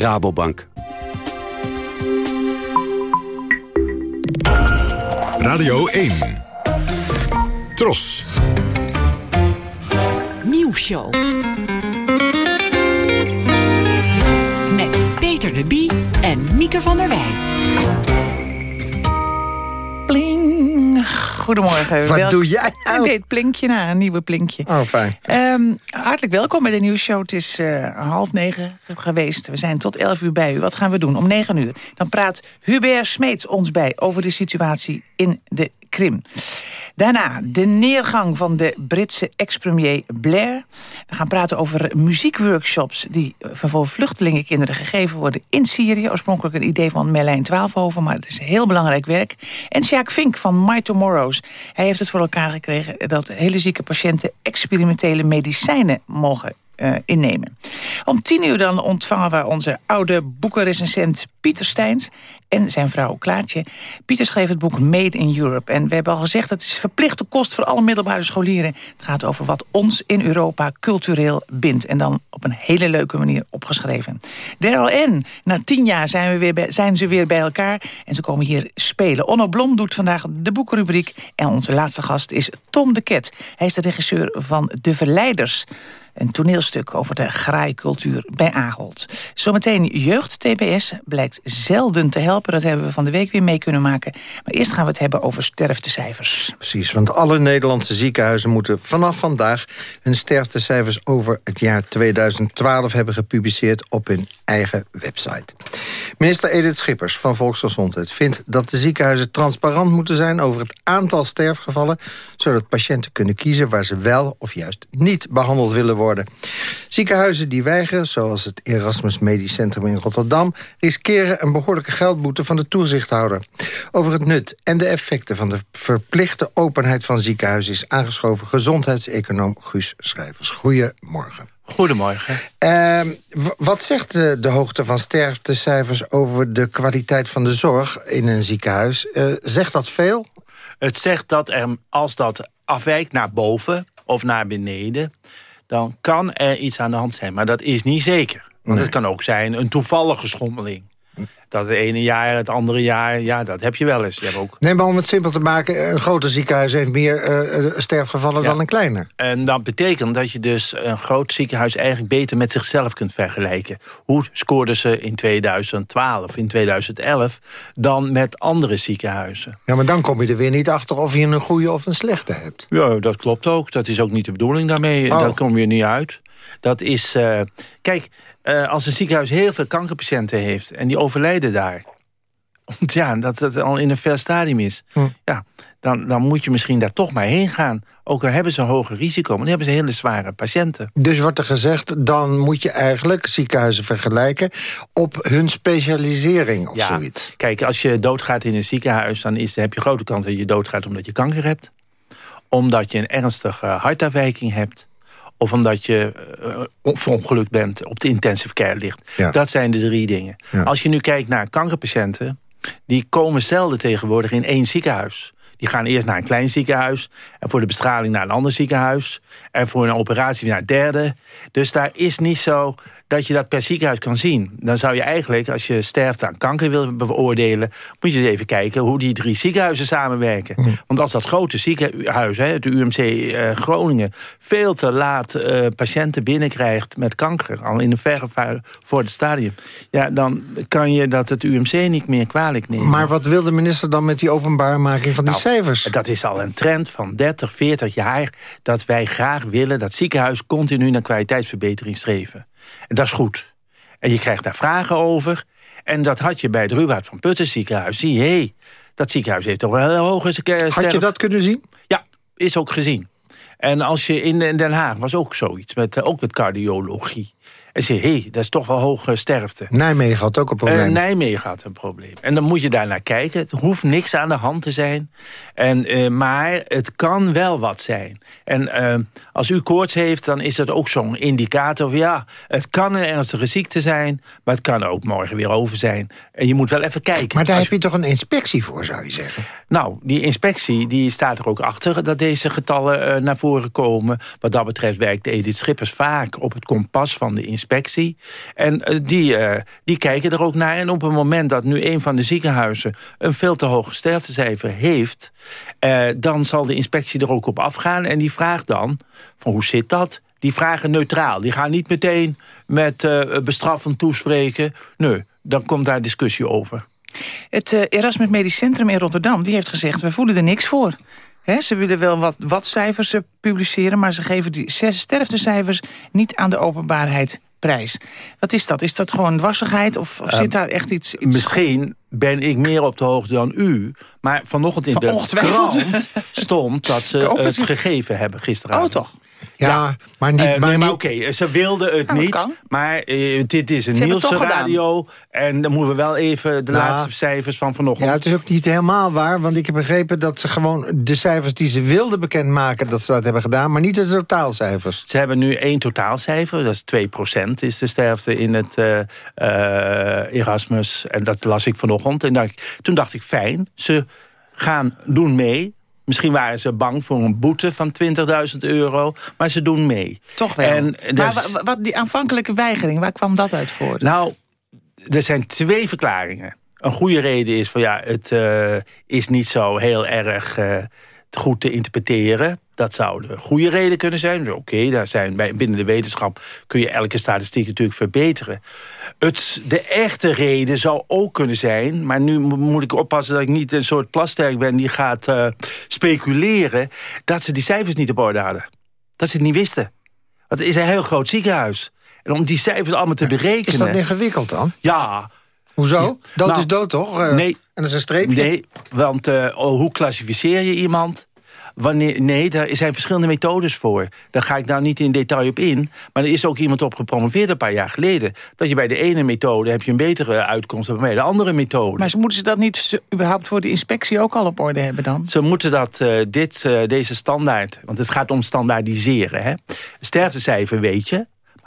[SPEAKER 29] Rabobank.
[SPEAKER 20] Radio 1. Tros.
[SPEAKER 28] Nieuwsshow. Met Peter de Bie en Mieke van der Wij.
[SPEAKER 30] Goedemorgen.
[SPEAKER 31] Wat doe jij nou?
[SPEAKER 30] Dit plinkje na, een nieuwe plinkje.
[SPEAKER 31] Oh, fijn.
[SPEAKER 30] Ehm, hartelijk welkom bij de nieuwsshow. Het is eh, half negen geweest. We zijn tot elf uur bij u. Wat gaan we doen? Om negen uur. Dan praat Hubert Smeets ons bij over de situatie in de Krim. Daarna de neergang van de Britse ex-premier Blair. We gaan praten over muziekworkshops... die voor vluchtelingenkinderen gegeven worden in Syrië. Oorspronkelijk een idee van Merlijn Twaalfhoven... maar het is heel belangrijk werk. En Sjaak Vink van My Tomorrows. Hij heeft het voor elkaar gekregen... dat hele zieke patiënten experimentele medicijnen mogen eh, innemen. Om tien uur dan ontvangen we onze oude boekenrecensent Pieter Steins en zijn vrouw Klaartje. Pieter schreef het boek Made in Europe. En we hebben al gezegd dat het is verplichte kost voor alle middelbare scholieren. Het gaat over wat ons in Europa cultureel bindt. En dan op een hele leuke manier opgeschreven. Daryl N. Na tien jaar zijn, we weer bij- zijn ze weer bij elkaar. En ze komen hier spelen. Onno Blom doet vandaag de boekenrubriek. En onze laatste gast is Tom de Ket. Hij is de regisseur van De Verleiders. Een toneelstuk over de graaikultuur bij Ahold. Zometeen jeugd-TBS blijkt zelden te helpen. Dat hebben we van de week weer mee kunnen maken. Maar eerst gaan we het hebben over sterftecijfers.
[SPEAKER 31] Precies, want alle Nederlandse ziekenhuizen moeten vanaf vandaag... hun sterftecijfers over het jaar 2012 hebben gepubliceerd op hun eigen website. Minister Edith Schippers van Volksgezondheid vindt dat de ziekenhuizen transparant moeten zijn... over het aantal sterfgevallen, zodat patiënten kunnen kiezen... waar ze wel of juist niet behandeld willen worden. Ziekenhuizen die weigeren, zoals het Erasmus Medisch Centrum in Rotterdam... riskeren een behoorlijke geldboete van de toezichthouder. Over het nut en de effecten van de verplichte openheid van ziekenhuizen... is aangeschoven gezondheidseconoom Guus Schrijvers. Goedemorgen.
[SPEAKER 32] Goedemorgen.
[SPEAKER 31] Ehm, wat zegt de, de, hoogte van sterftecijfers over de kwaliteit van de zorg in een ziekenhuis? Uh, zegt dat veel?
[SPEAKER 32] Het zegt dat er, als dat afwijkt naar boven of naar beneden... dan kan er iets aan de hand zijn, maar dat is niet zeker. Want het kan ook zijn een toevallige schommeling. Dat het ene jaar, het andere jaar, ja, dat heb je wel eens. Je hebt ook...
[SPEAKER 31] Nee, maar om het simpel te maken... een groter ziekenhuis heeft meer uh, sterfgevallen dan een kleiner.
[SPEAKER 32] En dat betekent dat je dus een groot ziekenhuis... eigenlijk beter met zichzelf kunt vergelijken. Hoe scoorden ze in 2012, in 2011... dan met andere ziekenhuizen.
[SPEAKER 31] Ja, maar dan kom je er weer niet achter of je een goede of een slechte hebt.
[SPEAKER 32] Ja, dat klopt ook. Dat is ook niet de bedoeling daarmee. Oh. Daar kom je niet uit. Dat is... Uh, kijk, uh, als een ziekenhuis heel veel kankerpatiënten heeft... en die overlijden daar... ja, dat het al in een ver stadium is... Hm. Ja, dan, dan moet je misschien daar toch maar heen gaan. Ook al hebben ze een hoger risico, maar dan hebben ze hele zware patiënten.
[SPEAKER 31] Dus wordt er gezegd, dan moet je eigenlijk ziekenhuizen vergelijken... op hun specialisering of ja, zoiets.
[SPEAKER 32] Kijk, als je doodgaat in een ziekenhuis... dan is, heb je grote kans dat je doodgaat omdat je kanker hebt. Omdat je een ernstige hartafwijking hebt of omdat je uh, verongelukt bent, op de intensive care ligt. Dat zijn de drie dingen. Als je nu kijkt naar kankerpatiënten... die komen zelden tegenwoordig in één ziekenhuis. Die gaan eerst naar een klein ziekenhuis... en voor de bestraling naar een ander ziekenhuis... en voor een operatie naar derde. Dus daar is niet zo dat je dat per ziekenhuis kan zien. Dan zou je eigenlijk, als je sterft aan kanker wil beoordelen... moet je eens even kijken hoe die drie ziekenhuizen samenwerken. Want als dat grote ziekenhuis, hè, het UMC uh, Groningen... veel te laat uh, patiënten binnenkrijgt met kanker... al in een verre voor het stadium... ja, dan kan je dat het UMC niet meer kwalijk nemen.
[SPEAKER 31] Maar wat wil de minister dan met die openbaarmaking van die nou, cijfers?
[SPEAKER 32] Dat is al een trend van 30, 40 jaar... dat wij graag willen dat ziekenhuis continu naar kwaliteitsverbetering streven. En dat is goed. En je krijgt daar vragen over. En dat had je bij het Ruwaard van Putten ziekenhuis. Zie je, hey, dat ziekenhuis heeft toch wel een hoge sterf.
[SPEAKER 31] Had je dat kunnen zien?
[SPEAKER 32] Ja, is ook gezien. En als je in Den Haag was ook zoiets, met, eh, ook met cardiologie. En zeg hé, hey, dat is toch wel hoge sterfte.
[SPEAKER 31] Nijmegen had ook een probleem. Uh,
[SPEAKER 32] Nijmegen had een probleem. En dan moet je daar naar kijken. Het hoeft niks aan de hand te zijn. En, uh, maar het kan wel wat zijn. En uh, als u koorts heeft, dan is dat ook zo'n indicator. Van, ja, het kan een ernstige ziekte zijn, maar het kan ook morgen weer over zijn. En je moet wel even kijken.
[SPEAKER 31] Maar daar heb je toch een inspectie voor, zou je zeggen?
[SPEAKER 32] Nou, die inspectie die staat er ook achter dat deze getallen naar voren komen. Wat dat betreft werkt Edith Schippers vaak op het kompas van de inspectie. En uh, die, uh, die kijken er ook naar. En op het moment dat nu een van de ziekenhuizen... een veel te hoog sterftecijfer heeft... Uh, dan zal de inspectie er ook op afgaan. En die vraagt dan, van hoe zit dat? Die vragen neutraal. Die gaan niet meteen met bestraffend toespreken. Nee, dan komt daar discussie over.
[SPEAKER 30] Het Erasmus Medisch Centrum in Rotterdam die heeft gezegd... we voelen er niks voor. Ze willen wel wat, wat cijfers publiceren... maar ze geven die sterftecijfers niet aan de openbaarheid prijs. Wat is dat? Is dat gewoon dwarsigheid of, of zit ehm, daar echt iets, iets...
[SPEAKER 32] Misschien ben ik meer op de hoogte dan u. Maar vanochtend in de krant stond dat ze [laughs] het gegeven hebben gisteravond.
[SPEAKER 30] Oh toch?
[SPEAKER 31] Ja, maar niet...
[SPEAKER 32] Uh,
[SPEAKER 31] maar,
[SPEAKER 32] maar oké, ze wilden het niet. Maar uh, dit is een Nielse radio. En dan moeten we wel even de nou, laatste cijfers van vanochtend...
[SPEAKER 31] Ja, het is ook niet helemaal waar. Want ik heb begrepen dat ze gewoon de cijfers die ze wilden bekendmaken... dat ze dat hebben gedaan, maar niet de totaalcijfers.
[SPEAKER 32] Ze hebben nu één totaalcijfer. Dat is 2% is de sterfte in het uh, Erasmus. En dat las ik vanochtend. En toen dacht ik, fijn, ze gaan doen mee Misschien waren ze bang voor een boete van 20.000 euro, maar ze doen mee.
[SPEAKER 30] Toch wel. En maar wat, die aanvankelijke weigering, waar kwam dat uit voor?
[SPEAKER 32] Nou, er zijn twee verklaringen. Een goede reden is van ja, het uh, is niet zo heel erg uh, goed te interpreteren. Dat zou de goede reden kunnen zijn. Dus oké, daar zijn bij, binnen de wetenschap kun je elke statistiek natuurlijk verbeteren. Het, de echte reden zou ook kunnen zijn... maar nu moet ik oppassen dat ik niet een soort plasterk ben... die gaat uh, speculeren... dat ze die cijfers niet op orde hadden. Dat ze het niet wisten. Want het is een heel groot ziekenhuis. En om die cijfers allemaal te berekenen... Is
[SPEAKER 31] dat ingewikkeld dan?
[SPEAKER 32] Ja.
[SPEAKER 31] Hoezo? Dood nou, is dood, toch? Uh,
[SPEAKER 32] nee.
[SPEAKER 31] En dat is een streepje?
[SPEAKER 32] Nee, want uh, hoe klassificeer je iemand... Wanneer, nee, daar zijn verschillende methodes voor. Daar ga ik nou niet in detail op in. Maar er is ook iemand op gepromoveerd een paar jaar geleden. Dat je bij de ene methode heb je een betere uitkomst dan bij de andere methode.
[SPEAKER 30] Maar moeten ze dat niet überhaupt voor de inspectie ook al op orde hebben dan?
[SPEAKER 32] Ze moeten dat, uh, dit, uh, deze standaard, want het gaat om standaardiseren. Hè? Sterftecijfer weet je,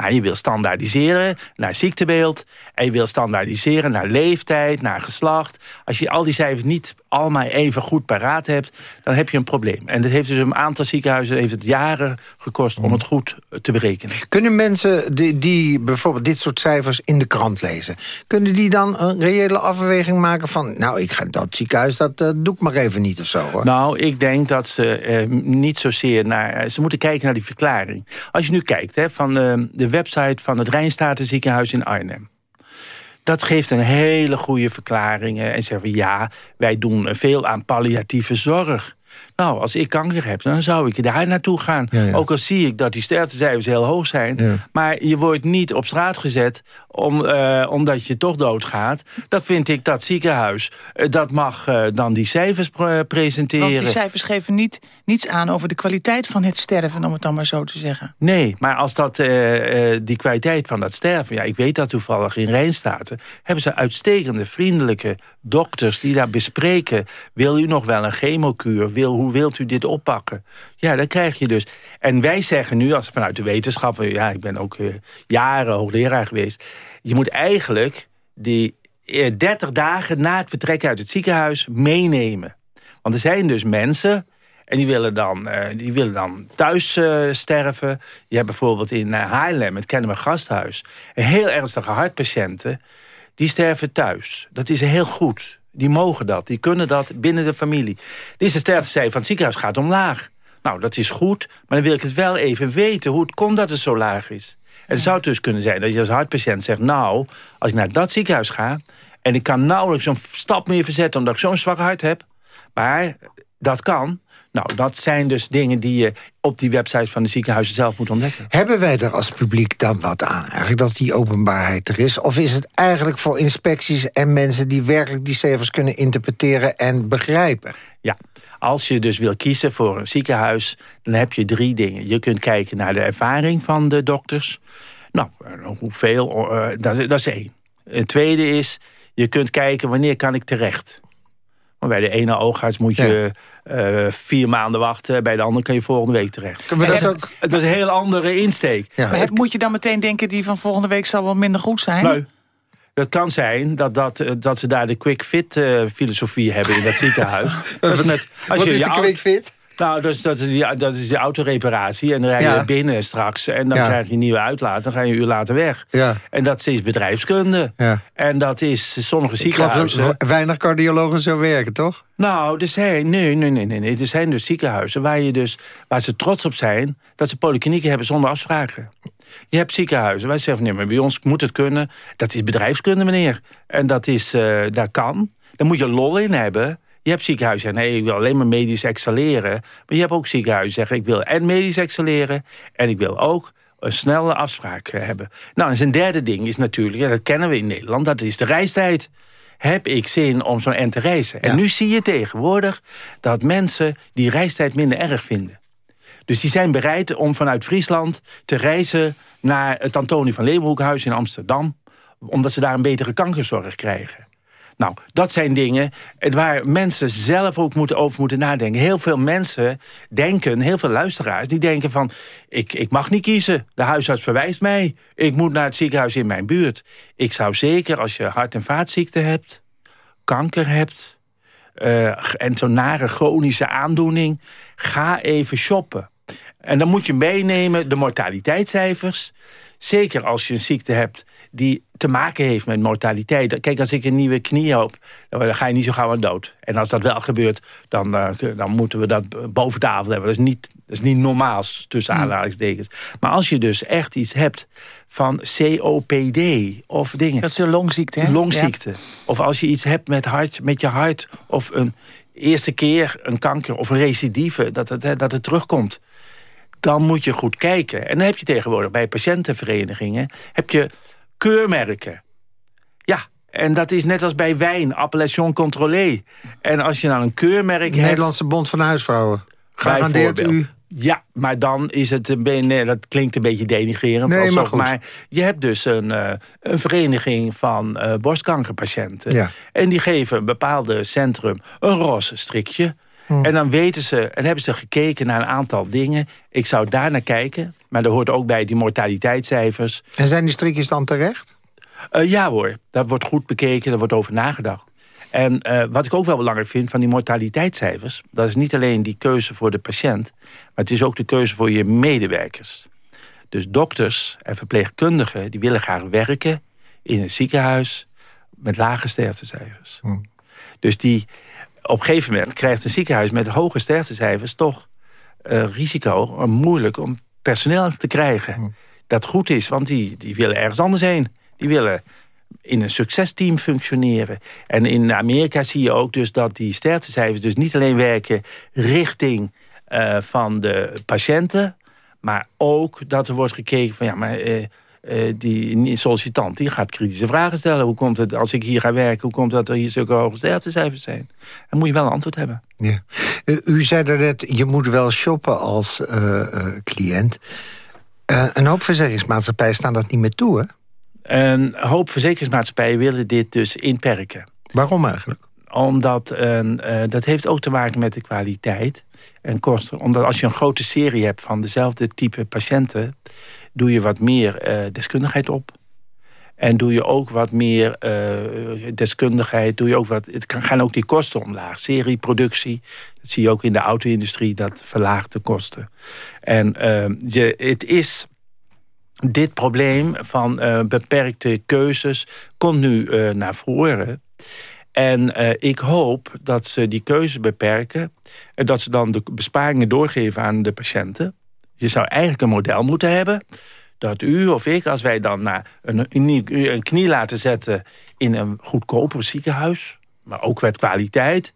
[SPEAKER 32] je wil standaardiseren naar ziektebeeld. En je wil standaardiseren naar leeftijd, naar geslacht. Als je al die cijfers niet allemaal even goed paraat hebt... dan heb je een probleem. En dat heeft dus een aantal ziekenhuizen heeft het jaren gekost... om het goed te berekenen.
[SPEAKER 31] Kunnen mensen die, die bijvoorbeeld dit soort cijfers in de krant lezen... kunnen die dan een reële afweging maken van... nou, ik ga dat ziekenhuis, dat uh, doe ik maar even niet of zo, hoor?
[SPEAKER 32] Nou, ik denk dat ze eh, niet zozeer naar... ze moeten kijken naar die verklaring. Als je nu kijkt hè, van uh, de website van het Rijnstatenziekenhuis in Arnhem. Dat geeft een hele goede verklaring. En zeggen we ja, wij doen veel aan palliatieve zorg. Nou, als ik kanker heb, dan zou ik daar naartoe gaan. Ook al zie ik dat die sterftecijfers heel hoog zijn. Maar je wordt niet op straat gezet om, uh, omdat je toch doodgaat. Dan vind ik dat ziekenhuis, uh, dat mag uh, dan die cijfers presenteren. Want
[SPEAKER 30] die cijfers geven niet, niets aan over de kwaliteit van het sterven, om het dan maar zo te zeggen.
[SPEAKER 32] Nee, maar als dat die kwaliteit van dat sterven... ja, ik weet dat toevallig in Rijnstaten... hebben ze uitstekende, vriendelijke dokters die daar bespreken... wil u nog wel een chemokuur? Wil, hoe wilt u dit oppakken? Ja, dat krijg je dus. En wij zeggen nu, als vanuit de wetenschap... ja, ik ben ook jaren hoogleraar geweest je moet eigenlijk die 30 eh, dagen na het vertrek uit het ziekenhuis meenemen. Want er zijn dus mensen en die willen dan, die willen dan thuis sterven. Je hebt bijvoorbeeld in Haarlem, het Kennemer Gasthuis... heel ernstige hartpatiënten, die sterven thuis. Dat is heel goed. Die mogen dat, die kunnen dat binnen de familie. Deze sterftecijfer van het ziekenhuis gaat omlaag. Nou, dat is goed, maar dan wil ik het wel even weten... hoe het komt dat het zo laag is. Het zou dus kunnen zijn dat je als hartpatiënt zegt... nou, als ik naar dat ziekenhuis ga... en ik kan nauwelijks een stap meer verzetten... omdat ik zo'n zwak hart heb... maar dat kan... Nou, dat zijn dus dingen die je op die website van de ziekenhuizen zelf moet ontdekken.
[SPEAKER 31] Hebben wij er als publiek dan wat aan? Eigenlijk dat die openbaarheid er is? Of is het eigenlijk voor inspecties en mensen die werkelijk die cijfers kunnen interpreteren en begrijpen?
[SPEAKER 32] Ja, als je dus wil kiezen voor een ziekenhuis... dan heb je drie dingen. Je kunt kijken naar de ervaring van de dokters. Nou, eh, hoeveel, uh, dat, dat is één. Het tweede is, je kunt kijken wanneer kan ik terecht. Want bij de ene oogarts moet je uh, vier maanden wachten. Bij de andere kan je volgende week terecht.
[SPEAKER 31] Kunnen we dat ook?
[SPEAKER 32] Het is een heel andere insteek.
[SPEAKER 30] Ja. Maar moet je dan meteen denken, die van volgende week zal wel minder goed zijn?
[SPEAKER 32] Nee. Het kan zijn dat, dat, dat ze daar de quick fit uh, filosofie hebben in dat ziekenhuis. [laughs]
[SPEAKER 31] dat net, als Wat je is de quick fit?
[SPEAKER 32] Nou, dus dat, is die, dat is de autoreparatie. En dan rij je binnen straks. En dan krijg je een nieuwe uitlaat. Dan ga je een uur later weg.
[SPEAKER 31] Ja.
[SPEAKER 32] En dat is bedrijfskunde.
[SPEAKER 31] Ja.
[SPEAKER 32] En dat is sommige ziekenhuizen...
[SPEAKER 31] Ik weinig cardiologen zo werken, toch?
[SPEAKER 32] Nou, er zijn, nee, nee, nee, nee, er zijn dus ziekenhuizen waar, je dus, waar ze trots op zijn... dat ze polyklinieken hebben zonder afspraken. Je hebt ziekenhuizen wij zeggen... nee, maar bij ons moet het kunnen. Dat is bedrijfskunde, meneer. En dat, is, uh, dat kan. Daar moet je lol in hebben... Je hebt ziekenhuizen zeggen, nee, ik wil alleen maar medisch excelleren. Maar je hebt ook ziekenhuizen zeggen, ik wil en medisch excelleren... en ik wil ook een snelle afspraak eh, hebben. Nou, en zijn derde ding is natuurlijk, ja, dat kennen we in Nederland... dat is de reistijd. Heb ik zin om zo'n end te reizen? En nu zie je tegenwoordig dat mensen die reistijd minder erg vinden. Dus die zijn bereid om vanuit Friesland te reizen... naar het Antonie van Leeuwenhoekhuis in Amsterdam... omdat ze daar een betere kankerzorg krijgen. Nou, dat zijn dingen waar mensen zelf ook moeten over moeten nadenken. Heel veel mensen denken, heel veel luisteraars, die denken van... ik, ik mag niet kiezen, de huisarts verwijst mij. Ik moet naar het ziekenhuis in mijn buurt. Ik zou zeker, als je hart- en vaatziekte hebt, kanker hebt... Uh, en zo'n nare chronische aandoening, ga even shoppen. En dan moet je meenemen de mortaliteitscijfers. Zeker als je een ziekte hebt die te maken heeft met mortaliteit. Kijk, als ik een nieuwe knie heb, dan ga je niet zo gauw aan dood. En als dat wel gebeurt, dan, uh, dan moeten we dat boven tafel hebben. Dat is niet, dat is niet normaal, tussen hmm. aanhalingstekens. Maar als je dus echt iets hebt van COPD of dingen...
[SPEAKER 30] Dat is een longziekte, hè?
[SPEAKER 32] Longziekte. Of als je iets hebt met, hart, met je hart of een eerste keer een kanker of een recidive, dat het, hè, dat het terugkomt dan moet je goed kijken. En dan heb je tegenwoordig bij patiëntenverenigingen... heb je keurmerken. Ja, en dat is net als bij wijn, appellation contrôlé. En als je nou een keurmerk hebt...
[SPEAKER 31] Nederlandse Bond van Huisvrouwen. Garandeert u...
[SPEAKER 32] Ja, maar dan is het een beetje... Nee, dat klinkt een beetje denigrerend.
[SPEAKER 31] Nee, maar, goed.
[SPEAKER 32] maar je hebt dus een, uh, een vereniging van uh, borstkankerpatiënten.
[SPEAKER 31] Ja.
[SPEAKER 32] En die geven een bepaalde centrum een roze strikje. Hmm. En dan weten ze, en hebben ze gekeken naar een aantal dingen. Ik zou daar naar kijken Maar er hoort ook bij die mortaliteitscijfers.
[SPEAKER 31] En zijn die strikjes dan terecht?
[SPEAKER 32] Uh, ja hoor, dat wordt goed bekeken, daar wordt over nagedacht. En uh, wat ik ook wel belangrijk vind van die mortaliteitscijfers... dat is niet alleen die keuze voor de patiënt... maar het is ook de keuze voor je medewerkers. Dus dokters en verpleegkundigen die willen graag werken in een ziekenhuis... met lage sterftecijfers. Hm. Dus die, op een gegeven moment krijgt een ziekenhuis met hoge sterftecijfers... toch uh, risico, moeilijk om personeel te krijgen. Hm. Dat goed is, want die, die willen ergens anders heen. Die willen in een succesteam functioneren. En in Amerika zie je ook dus dat die sterftecijfers... dus niet alleen werken richting uh, van de patiënten... maar ook dat er wordt gekeken van... ja, maar uh, uh, die sollicitant die gaat kritische vragen stellen. Hoe komt het, als ik hier ga werken... hoe komt het dat er hier zulke hoge sterftecijfers zijn? Dan moet je wel een antwoord hebben.
[SPEAKER 31] Ja. U zei net, je moet wel shoppen als cliënt. een hoop verzekeringsmaatschappijen staan dat niet meer toe, hè?
[SPEAKER 32] Een hoop verzekeringsmaatschappijen willen dit dus inperken.
[SPEAKER 31] Waarom eigenlijk?
[SPEAKER 32] Omdat dat heeft ook te maken met de kwaliteit en kosten. Omdat als je een grote serie hebt van dezelfde type patiënten... doe je wat meer uh, deskundigheid op. En doe je ook wat meer uh, deskundigheid. Doe je ook wat, het gaan ook die kosten omlaag. Serieproductie, dat zie je ook in de auto-industrie. Dat verlaagt de kosten. En ehm, je, het is dit probleem van uh, beperkte keuzes komt nu naar voren. En ik hoop dat ze die keuze beperken... en dat ze dan de besparingen doorgeven aan de patiënten. Je zou eigenlijk een model moeten hebben... dat u of ik, als wij dan naar een, een knie laten zetten... in een goedkoper ziekenhuis, maar ook met kwaliteit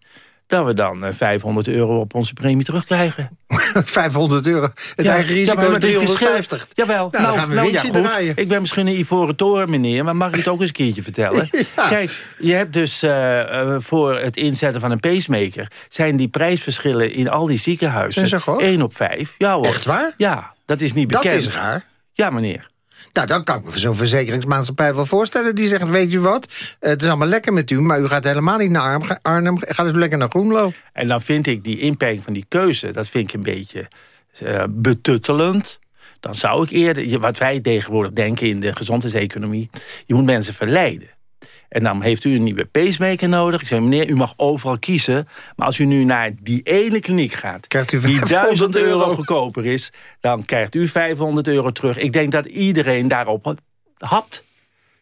[SPEAKER 32] dat we dan 500 euro op onze premie terugkrijgen. [laughs]
[SPEAKER 31] 500 euro? Het ja, eigen risico ja, is 350.
[SPEAKER 32] Jawel. Nou, nou, gaan we nou, ja, draaien. Ik ben misschien een ivoren toren, meneer, maar mag ik het ook eens een keertje vertellen? [laughs] Kijk, je hebt dus uh, voor het inzetten van een pacemaker... zijn die prijsverschillen in al die ziekenhuizen...
[SPEAKER 31] Zijn ze
[SPEAKER 32] 1 op 5. Ja, hoor.
[SPEAKER 31] Echt waar?
[SPEAKER 32] Ja, dat is niet bekend.
[SPEAKER 31] Dat is raar.
[SPEAKER 32] Ja, meneer.
[SPEAKER 31] Nou, dan kan ik me zo'n verzekeringsmaatschappij wel voorstellen. Die zegt, weet u wat, het is allemaal lekker met u... maar u gaat helemaal niet naar Arnhem, ga eens lekker naar Groenlo.
[SPEAKER 32] En dan vind ik die inperking van die keuze... dat vind ik een beetje uh, betuttelend. Dan zou ik eerder, wat wij tegenwoordig denken in de gezondheidseconomie... je moet mensen verleiden. En dan heeft u een nieuwe pacemaker nodig. Ik zeg, meneer, u mag overal kiezen. Maar als u nu naar die ene kliniek gaat...
[SPEAKER 31] Krijgt u
[SPEAKER 32] die 1000 euro goedkoper is... dan krijgt u 500 euro terug. Ik denk dat iedereen daarop hapt.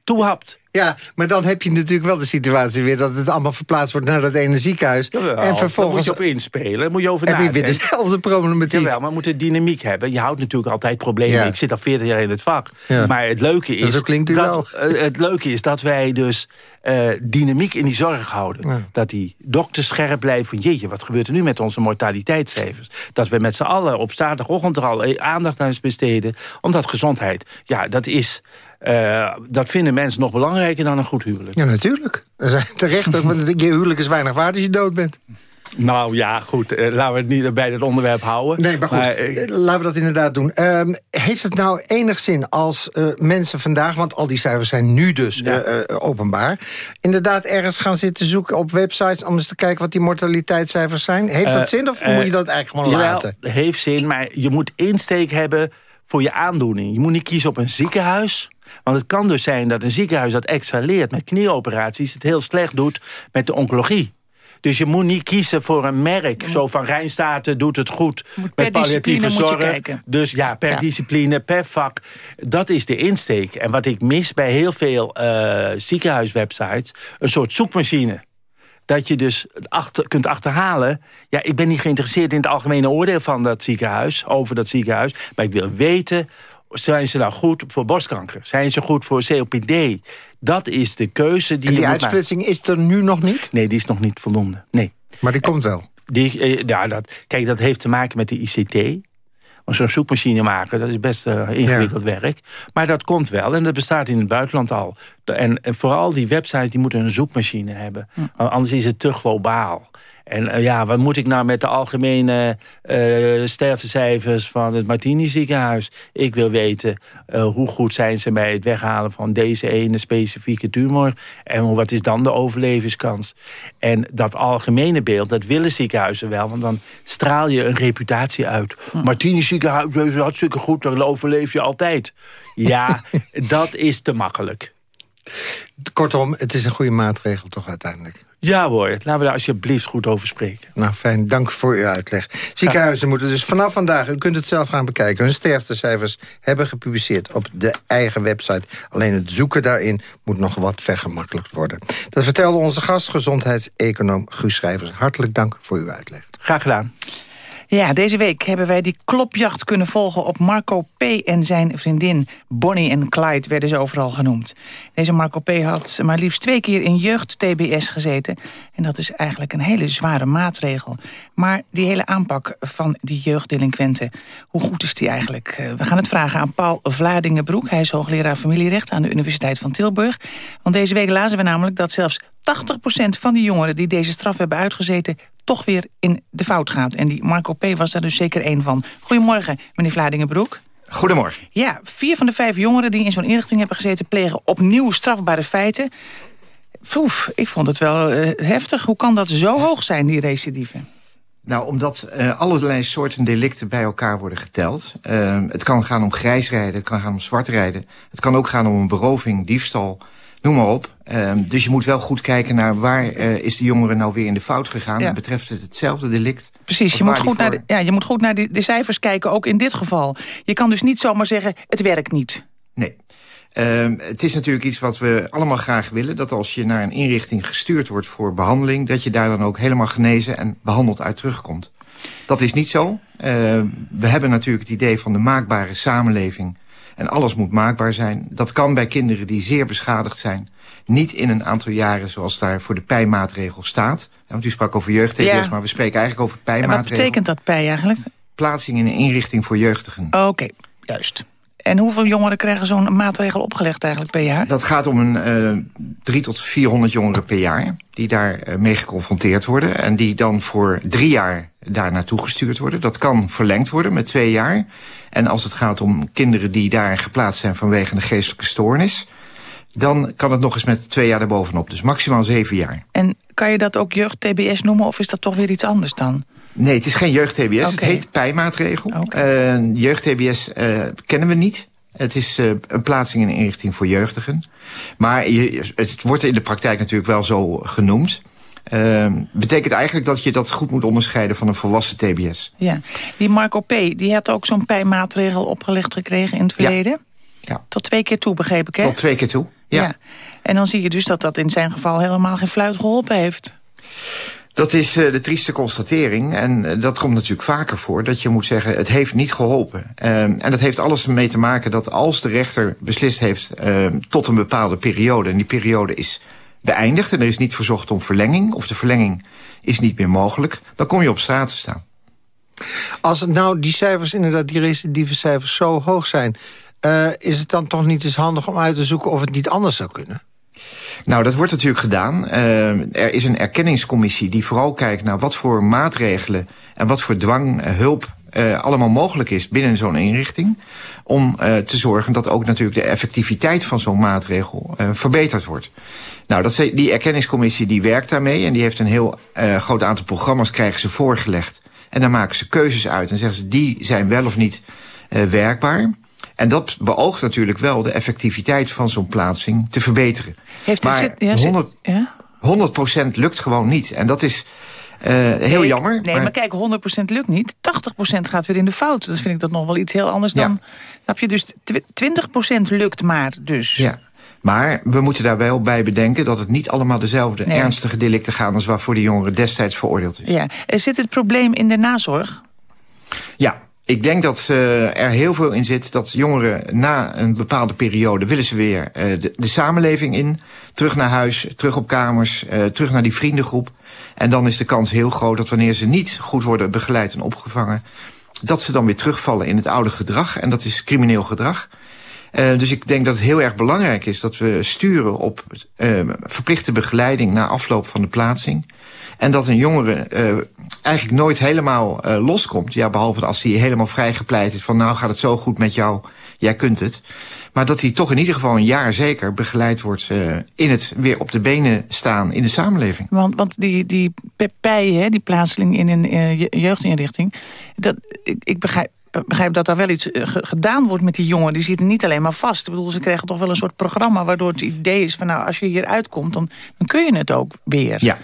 [SPEAKER 32] Toehapt.
[SPEAKER 31] Ja, maar dan heb je natuurlijk wel de situatie weer... dat het allemaal verplaatst wordt naar dat ene ziekenhuis.
[SPEAKER 32] Jawel, en vervolgens... moet je op inspelen, moet je over
[SPEAKER 31] Heb je weer dezelfde problematiek.
[SPEAKER 32] Jawel, maar we moeten dynamiek hebben. Je houdt natuurlijk altijd problemen. Ik zit al 40 jaar in het vak. Ja. Maar het leuke is...
[SPEAKER 31] zo klinkt u
[SPEAKER 32] dat,
[SPEAKER 31] wel.
[SPEAKER 32] Uh, het leuke is dat wij dus uh, dynamiek in die zorg houden. Ja. Dat die dokters scherp blijven van... jeetje, wat gebeurt er nu met onze mortaliteitscijfers? Dat we met z'n allen op zaterdagochtend er al aandacht aan besteden. Omdat gezondheid, ja, dat is... Uh, dat vinden mensen nog belangrijker dan een goed huwelijk.
[SPEAKER 31] Ja, natuurlijk. [laughs] Terecht ook, want je huwelijk is weinig waard als je dood bent.
[SPEAKER 32] Nou ja, goed. Uh, laten we het niet bij het onderwerp houden.
[SPEAKER 31] Nee, maar goed. Maar, uh, laten we dat inderdaad doen. Um, heeft het nou enig zin als uh, mensen vandaag... want al die cijfers zijn nu dus ja. openbaar... inderdaad ergens gaan zitten zoeken op websites... om eens te kijken wat die mortaliteitscijfers zijn? Heeft dat zin of moet je dat eigenlijk gewoon laten?
[SPEAKER 32] heeft zin, maar je moet insteek hebben voor je aandoening. Je moet niet kiezen op een ziekenhuis... Want het kan dus zijn dat een ziekenhuis dat extra leert met knieoperaties... het heel slecht doet met de oncologie. Dus je moet niet kiezen voor een merk. Zo van Rijnstaten doet het goed met palliatieve zorg. Dus ja, per ja. discipline, per vak. Dat is de insteek. En wat ik mis bij heel veel uh, ziekenhuiswebsites... een soort zoekmachine dat je dus achter, kunt achterhalen... ja, ik ben niet geïnteresseerd in het algemene oordeel van dat ziekenhuis... over dat ziekenhuis, maar ik wil weten zijn ze nou goed voor borstkanker? Zijn ze goed voor COPD? Dat is de keuze die...
[SPEAKER 31] En die uitsplitsing is er nu nog niet?
[SPEAKER 32] Nee, die is nog niet voldoende. Nee.
[SPEAKER 31] Maar die komt wel?
[SPEAKER 32] Die, eh, ja, dat, kijk, dat heeft te maken met de ICT. Zo'n zoekmachine maken, dat is best uh, ingewikkeld ja. werk. Maar dat komt wel en dat bestaat in het buitenland al. En, en vooral die websites die moeten een zoekmachine hebben. Anders is het te globaal. En eh, ja, wat moet ik nou met de algemene uh, sterftecijfers van het Martini ziekenhuis? Ik wil weten hoe goed zijn ze bij het weghalen van deze ene specifieke tumor. En wat is dan de overlevingskans? En dat algemene beeld, dat willen ziekenhuizen wel. Want dan straal je een reputatie uit. Hm. Martini ziekenhuis is hartstikke goed, dan overleef je altijd. Ja, [laughs] dat is te makkelijk.
[SPEAKER 31] Kortom, het is een goede maatregel toch uiteindelijk?
[SPEAKER 32] Ja hoor, laten we daar alsjeblieft goed over spreken.
[SPEAKER 31] Nou fijn, dank voor uw uitleg. Ziekenhuizen moeten dus vanaf vandaag, u kunt het zelf gaan bekijken... hun sterftecijfers hebben gepubliceerd op de eigen website. Alleen het zoeken daarin moet nog wat vergemakkelijkt worden. Dat vertelde onze gast, gezondheidseconoom Guus Schrijvers. Hartelijk dank voor uw uitleg.
[SPEAKER 32] Graag gedaan.
[SPEAKER 30] Ja, deze week hebben wij die klopjacht kunnen volgen op Marco P. en zijn vriendin. Bonnie en Clyde werden ze overal genoemd. Deze Marco P. had maar liefst twee keer in jeugd-TBS gezeten. En dat is eigenlijk een hele zware maatregel. Maar die hele aanpak van die jeugddelinquenten, hoe goed is die eigenlijk? Eh, we gaan het vragen aan Paul Vladingenbroek. Hij is hoogleraar familierecht aan de Universiteit van Tilburg. Want deze week lazen we namelijk dat zelfs 80% van die jongeren die deze straf hebben uitgezeten toch weer in de fout gaat. En die Marco P. was daar dus zeker één van. Goedemorgen, meneer Vladingenbroek.
[SPEAKER 33] Goedemorgen.
[SPEAKER 30] Ja, vier van de vijf jongeren die in zo'n inrichting hebben gezeten... plegen opnieuw strafbare feiten. Poef, ik vond het wel uh, heftig. Hoe kan dat zo hoog zijn, die recidieven?
[SPEAKER 33] Nou, omdat uh, allerlei soorten delicten bij elkaar worden geteld. Uh, het kan gaan om grijsrijden, het kan gaan om zwartrijden. Het kan ook gaan om een beroving, diefstal, noem maar op. Um, dus je moet wel goed kijken naar waar uh, is de jongere nou weer in de fout gegaan. Ja. Betreft het hetzelfde delict.
[SPEAKER 30] Precies, je moet, goed naar de, ja, je moet goed naar de, de cijfers kijken, ook in dit geval. Je kan dus niet zomaar zeggen, het werkt niet.
[SPEAKER 33] Nee. Um, het is natuurlijk iets wat we allemaal graag willen. Dat als je naar een inrichting gestuurd wordt voor behandeling... dat je daar dan ook helemaal genezen en behandeld uit terugkomt. Dat is niet zo. Uh, we hebben natuurlijk het idee van de maakbare samenleving... en alles moet maakbaar zijn. Dat kan bij kinderen die zeer beschadigd zijn niet in een aantal jaren zoals daar voor de pijmaatregel staat. Want u sprak over jeugd ja. maar we spreken eigenlijk over pijmaatregel.
[SPEAKER 30] En wat betekent dat pij eigenlijk?
[SPEAKER 33] Plaatsing in een inrichting voor jeugdigen.
[SPEAKER 30] Oké, okay, juist. En hoeveel jongeren krijgen zo'n maatregel opgelegd eigenlijk per jaar?
[SPEAKER 33] Dat gaat om een uh, 3 tot 400 jongeren per jaar... die daar uh, mee geconfronteerd worden... en die dan voor drie jaar daar naartoe gestuurd worden. Dat kan verlengd worden met twee jaar. En als het gaat om kinderen die daar geplaatst zijn vanwege een geestelijke stoornis dan kan het nog eens met twee jaar erbovenop. Dus maximaal zeven jaar.
[SPEAKER 30] En kan je dat ook jeugd-TBS noemen of is dat toch weer iets anders dan?
[SPEAKER 33] Nee, het is geen jeugd-TBS. Okay. Het heet pijmaatregel. Okay. Uh, jeugd-TBS uh, kennen we niet. Het is uh, een plaatsing in een inrichting voor jeugdigen. Maar je, het wordt in de praktijk natuurlijk wel zo genoemd. Uh, betekent eigenlijk dat je dat goed moet onderscheiden van een volwassen TBS.
[SPEAKER 30] Ja, die Marco P. die had ook zo'n pijmaatregel opgelegd gekregen in het verleden? Ja. ja. Tot twee keer toe, begreep ik, hè?
[SPEAKER 33] Tot twee keer toe. Ja.
[SPEAKER 30] En dan zie je dus dat dat in zijn geval helemaal geen fluit geholpen heeft.
[SPEAKER 33] Dat is uh, de trieste constatering. En uh, dat komt natuurlijk vaker voor. Dat je moet zeggen, het heeft niet geholpen. Uh, en dat heeft alles mee te maken dat als de rechter beslist heeft... ehm, tot een bepaalde periode... en die periode is beëindigd... en er is niet verzocht om verlenging... of de verlenging is niet meer mogelijk... dan kom je op straat te staan.
[SPEAKER 31] Als nou die cijfers, inderdaad, die recidieve cijfers zo hoog zijn... Uh, is het dan toch niet eens handig om uit te zoeken of het niet anders zou kunnen?
[SPEAKER 33] Nou, dat wordt natuurlijk gedaan. Uh, er is een erkenningscommissie die vooral kijkt naar wat voor maatregelen... en wat voor dwang, uh, hulp uh, allemaal mogelijk is binnen zo'n inrichting... om te zorgen dat ook natuurlijk de effectiviteit van zo'n maatregel verbeterd wordt. Nou, dat, die erkenningscommissie die werkt daarmee... en die heeft een heel groot aantal programma's krijgen ze voorgelegd. En dan maken ze keuzes uit en zeggen ze... die zijn wel of niet werkbaar... En dat beoogt natuurlijk wel de effectiviteit van zo'n plaatsing te verbeteren.
[SPEAKER 30] Heeft
[SPEAKER 33] maar
[SPEAKER 30] zit, ja,
[SPEAKER 33] 100, ja? 100% lukt gewoon niet. En dat is uh, heel
[SPEAKER 30] nee,
[SPEAKER 33] jammer.
[SPEAKER 30] Nee, maar, maar kijk, 100% lukt niet. 80% gaat weer in de fout. Dus vind ik dat nog wel iets heel anders dan... Ja. Heb je dus 20% lukt maar dus.
[SPEAKER 33] Ja. Maar we moeten daar wel bij bedenken dat het niet allemaal dezelfde nee. ernstige delicten gaan... als waarvoor de jongeren destijds veroordeeld is.
[SPEAKER 30] Ja. Zit het probleem in de nazorg?
[SPEAKER 33] Ja, ik denk dat uh, er heel veel in zit dat jongeren na een bepaalde periode... willen ze weer uh, de, samenleving in, terug naar huis, terug op kamers... Uh, terug naar die vriendengroep. En dan is de kans heel groot dat wanneer ze niet goed worden begeleid en opgevangen... dat ze dan weer terugvallen in het oude gedrag. En dat is crimineel gedrag. Dus ik denk dat het heel erg belangrijk is dat we sturen op verplichte begeleiding... na afloop van de plaatsing. En dat een jongere uh, eigenlijk nooit helemaal uh, loskomt. Ja, behalve als hij helemaal vrijgepleit is van nou gaat het zo goed met jou, jij kunt het. Maar dat hij toch in ieder geval een jaar zeker begeleid wordt... Uh, in het weer op de benen staan in de samenleving.
[SPEAKER 30] Want, want die, die Pepij, hè, die plaatsing in een jeugdinrichting... Dat, ik, ik begrijp, begrijp dat daar wel iets gedaan wordt met die jongen. Die zitten niet alleen maar vast. Ik bedoel, ze krijgen toch wel een soort programma... waardoor het idee is van nou, als je hier uitkomt... dan, dan kun je het ook weer.
[SPEAKER 33] Ja,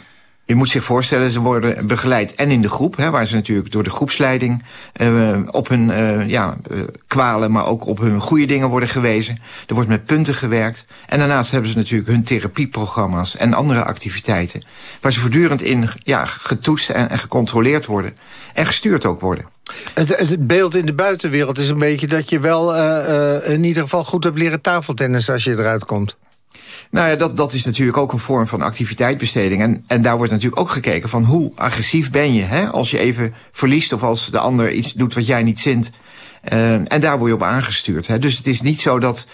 [SPEAKER 33] je moet zich voorstellen, ze worden begeleid en in de groep... Hè, waar ze natuurlijk door de groepsleiding uh, op hun uh, ja, uh, kwalen... maar ook op hun goede dingen worden gewezen. Er wordt met punten gewerkt. En daarnaast hebben ze natuurlijk hun therapieprogramma's... en andere activiteiten... waar ze voortdurend in ja, getoetst en, en gecontroleerd worden. En gestuurd ook worden.
[SPEAKER 31] Het, het, beeld in de buitenwereld is een beetje dat je wel in ieder geval goed hebt leren tafeltennis als je eruit komt.
[SPEAKER 33] Nou ja, dat, dat is natuurlijk ook een vorm van activiteitsbesteding. En, en daar wordt natuurlijk ook gekeken van hoe agressief ben je... Hè, als je even verliest of als de ander iets doet wat jij niet zint. Uh, en daar word je op aangestuurd. Hè. Dus het is niet zo dat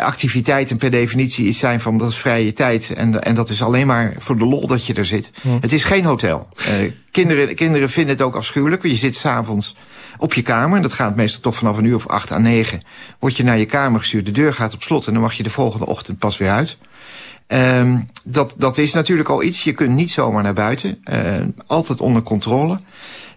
[SPEAKER 33] activiteiten per definitie iets zijn van dat is vrije tijd. En, en dat is alleen maar voor de lol dat je er zit. Ja. Het is geen hotel. Uh, kinderen, kinderen vinden het ook afschuwelijk. Je zit s'avonds op je kamer. En dat gaat meestal toch vanaf een uur of acht à negen. Word je naar je kamer gestuurd, de deur gaat op slot... en dan mag je de volgende ochtend pas weer uit. Um, dat, dat is natuurlijk al iets. Je kunt niet zomaar naar buiten. Uh, altijd onder controle.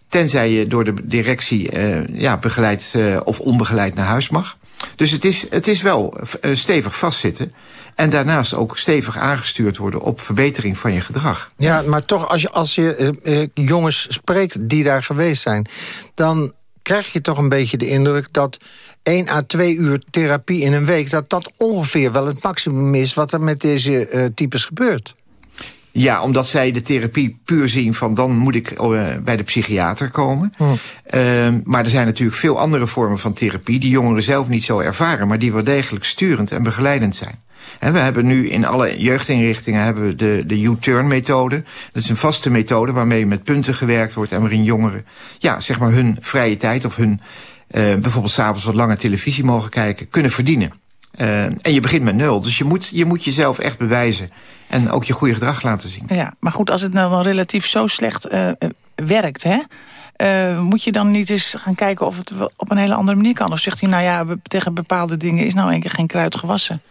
[SPEAKER 33] Tenzij je door de directie uh, ja, begeleid of onbegeleid naar huis mag. Dus het is, het is wel stevig vastzitten. En daarnaast ook stevig aangestuurd worden op verbetering van je gedrag.
[SPEAKER 31] Ja, maar toch als je, als je jongens spreekt die daar geweest zijn... dan krijg je toch een beetje de indruk dat 1 à 2 uur therapie in een week... dat dat ongeveer wel het maximum is wat er met deze types gebeurt.
[SPEAKER 33] Ja, omdat zij de therapie puur zien van dan moet ik uh, bij de psychiater komen. Hm. Uh, maar er zijn natuurlijk veel andere vormen van therapie... die jongeren zelf niet zo ervaren... maar die wel degelijk sturend en begeleidend zijn. En we hebben nu in alle jeugdinrichtingen hebben we de, de U-turn-methode. Dat is een vaste methode waarmee met punten gewerkt wordt... en waarin jongeren ja, zeg maar hun vrije tijd of hun uh, bijvoorbeeld s'avonds wat langer televisie mogen kijken, kunnen verdienen. Uh, en je begint met nul. Dus je moet, je moet jezelf echt bewijzen. En ook je goede gedrag laten zien.
[SPEAKER 30] Ja, maar goed, als het nou wel relatief zo slecht uh, werkt, hè? Uh, moet je dan niet eens gaan kijken of het op een hele andere manier kan? Of zegt hij, nou ja, tegen bepaalde dingen is nou een keer geen kruid gewassen?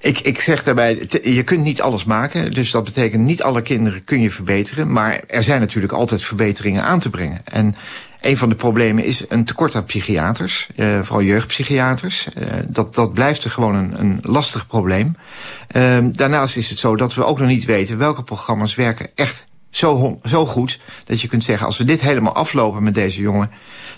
[SPEAKER 33] Ik, ik zeg daarbij, je kunt niet alles maken. Dus dat betekent niet alle kinderen kun je verbeteren. Maar er zijn natuurlijk altijd verbeteringen aan te brengen. En een van de problemen is een tekort aan psychiaters, uh, vooral jeugdpsychiaters. Uh, dat, dat blijft er gewoon een, een lastig probleem. Uh, daarnaast is het zo dat we ook nog niet weten welke programma's werken echt zo, zo goed... dat je kunt zeggen, als we dit helemaal aflopen met deze jongen...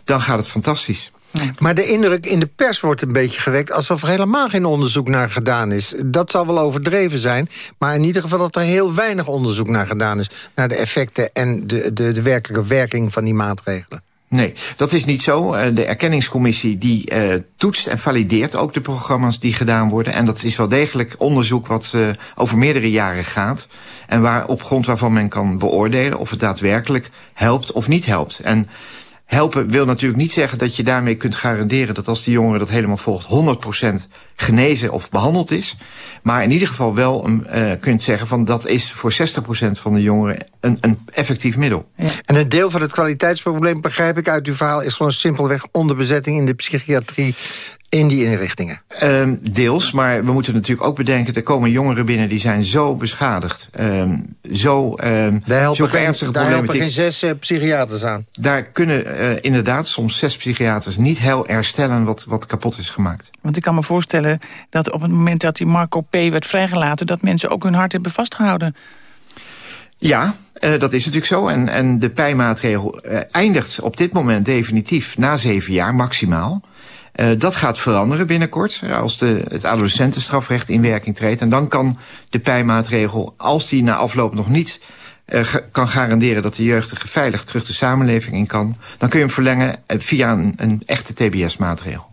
[SPEAKER 33] dan gaat het fantastisch.
[SPEAKER 31] Maar de indruk in de pers wordt een beetje gewekt... alsof er helemaal geen onderzoek naar gedaan is. Dat zal wel overdreven zijn. Maar in ieder geval dat er heel weinig onderzoek naar gedaan is... naar de effecten en de, de, de werkelijke werking van die maatregelen.
[SPEAKER 33] Nee, dat is niet zo. Eh, de erkenningscommissie die uh, toetst en valideert ook de programma's die gedaan worden. En dat is wel degelijk onderzoek wat uh, over meerdere jaren gaat. En waar, op grond waarvan men kan beoordelen of het daadwerkelijk helpt of niet helpt. En helpen wil natuurlijk niet zeggen dat je daarmee kunt garanderen... dat als die jongere dat helemaal volgt 100% genezen of behandeld is. Maar in ieder geval wel um, uh, kunt zeggen van dat is voor 60% van de jongeren een, een effectief middel.
[SPEAKER 31] Ja. En een deel van het kwaliteitsprobleem, begrijp ik uit uw verhaal... is gewoon simpelweg onderbezetting in de psychiatrie in die inrichtingen?
[SPEAKER 33] Um, deels, maar we moeten natuurlijk ook bedenken... er komen jongeren binnen die zijn zo beschadigd. Um, zo, um,
[SPEAKER 31] daar helpen, geen, daar helpen geen zes uh, psychiaters aan.
[SPEAKER 33] Daar kunnen uh, inderdaad soms zes psychiaters niet heel herstellen... Wat, wat kapot is gemaakt.
[SPEAKER 30] Want ik kan me voorstellen dat op het moment dat die Marco P. werd vrijgelaten... dat mensen ook hun hart hebben vastgehouden.
[SPEAKER 33] Ja, uh, dat is natuurlijk zo. En, en de pijmaatregel uh, eindigt op dit moment definitief na zeven jaar maximaal. Uh, dat gaat veranderen binnenkort, als de, het adolescentenstrafrecht in werking treedt. En dan kan de pijmaatregel, als die na afloop nog niet uh, kan garanderen dat de jeugdige veilig terug de samenleving in kan... dan kun je hem verlengen via een, een echte TBS-maatregel.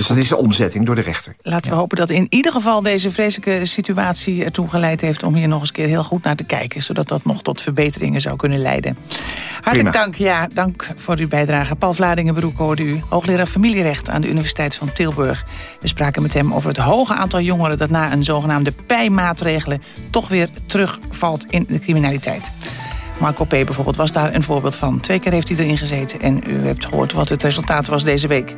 [SPEAKER 33] Dus dat is de omzetting door de rechter.
[SPEAKER 30] Laten we hopen dat in ieder geval deze vreselijke situatie ertoe geleid heeft... om hier nog eens keer heel goed naar te kijken... zodat dat nog tot verbeteringen zou kunnen leiden. Hartelijk dank, ja, dank voor uw bijdrage. Paul Vladingenbroek hoorde u, hoogleraar familierecht... aan de Universiteit van Tilburg. We spraken met hem over het hoge aantal jongeren... dat na een zogenaamde pijmaatregelen toch weer terugvalt in de criminaliteit. Marco P. bijvoorbeeld was daar een voorbeeld van. Twee keer heeft hij erin gezeten en u hebt gehoord wat het resultaat was deze week.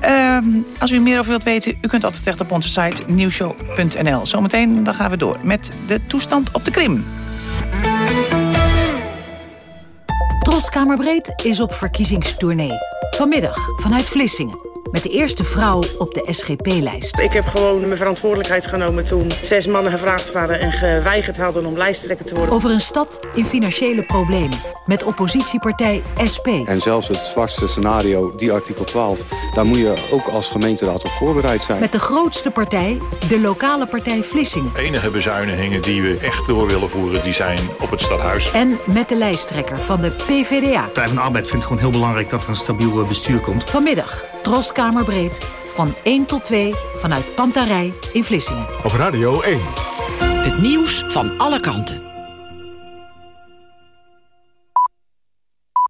[SPEAKER 30] Ehm, als u meer over wilt weten, u kunt altijd terecht op onze site nieuwshow.nl. Zometeen dan gaan we door met de toestand op de Krim.
[SPEAKER 34] Troskamerbreed is op verkiezingstournee. Vanmiddag vanuit Vlissingen. Met de eerste vrouw op de SGP-lijst.
[SPEAKER 35] Ik heb gewoon mijn verantwoordelijkheid genomen toen zes mannen gevraagd waren en geweigerd hadden om lijsttrekker te worden.
[SPEAKER 34] Over een stad in financiële problemen. Met oppositiepartij SP.
[SPEAKER 36] En zelfs het zwartste scenario, die artikel 12, daar moet je ook als gemeenteraad op voorbereid zijn.
[SPEAKER 34] Met de grootste partij, de lokale partij Vlissingen.
[SPEAKER 37] De enige bezuinigingen die we echt door willen voeren, die zijn op het stadhuis.
[SPEAKER 34] En met de lijsttrekker van de PVDA.
[SPEAKER 38] Partij van de Arbeid vindt het gewoon heel belangrijk dat er een stabiel bestuur komt.
[SPEAKER 34] Vanmiddag, Troskamerbreed, van 1 tot 2 vanuit Pantarij in Vlissingen.
[SPEAKER 20] Op Radio 1.
[SPEAKER 34] Het nieuws van alle kanten.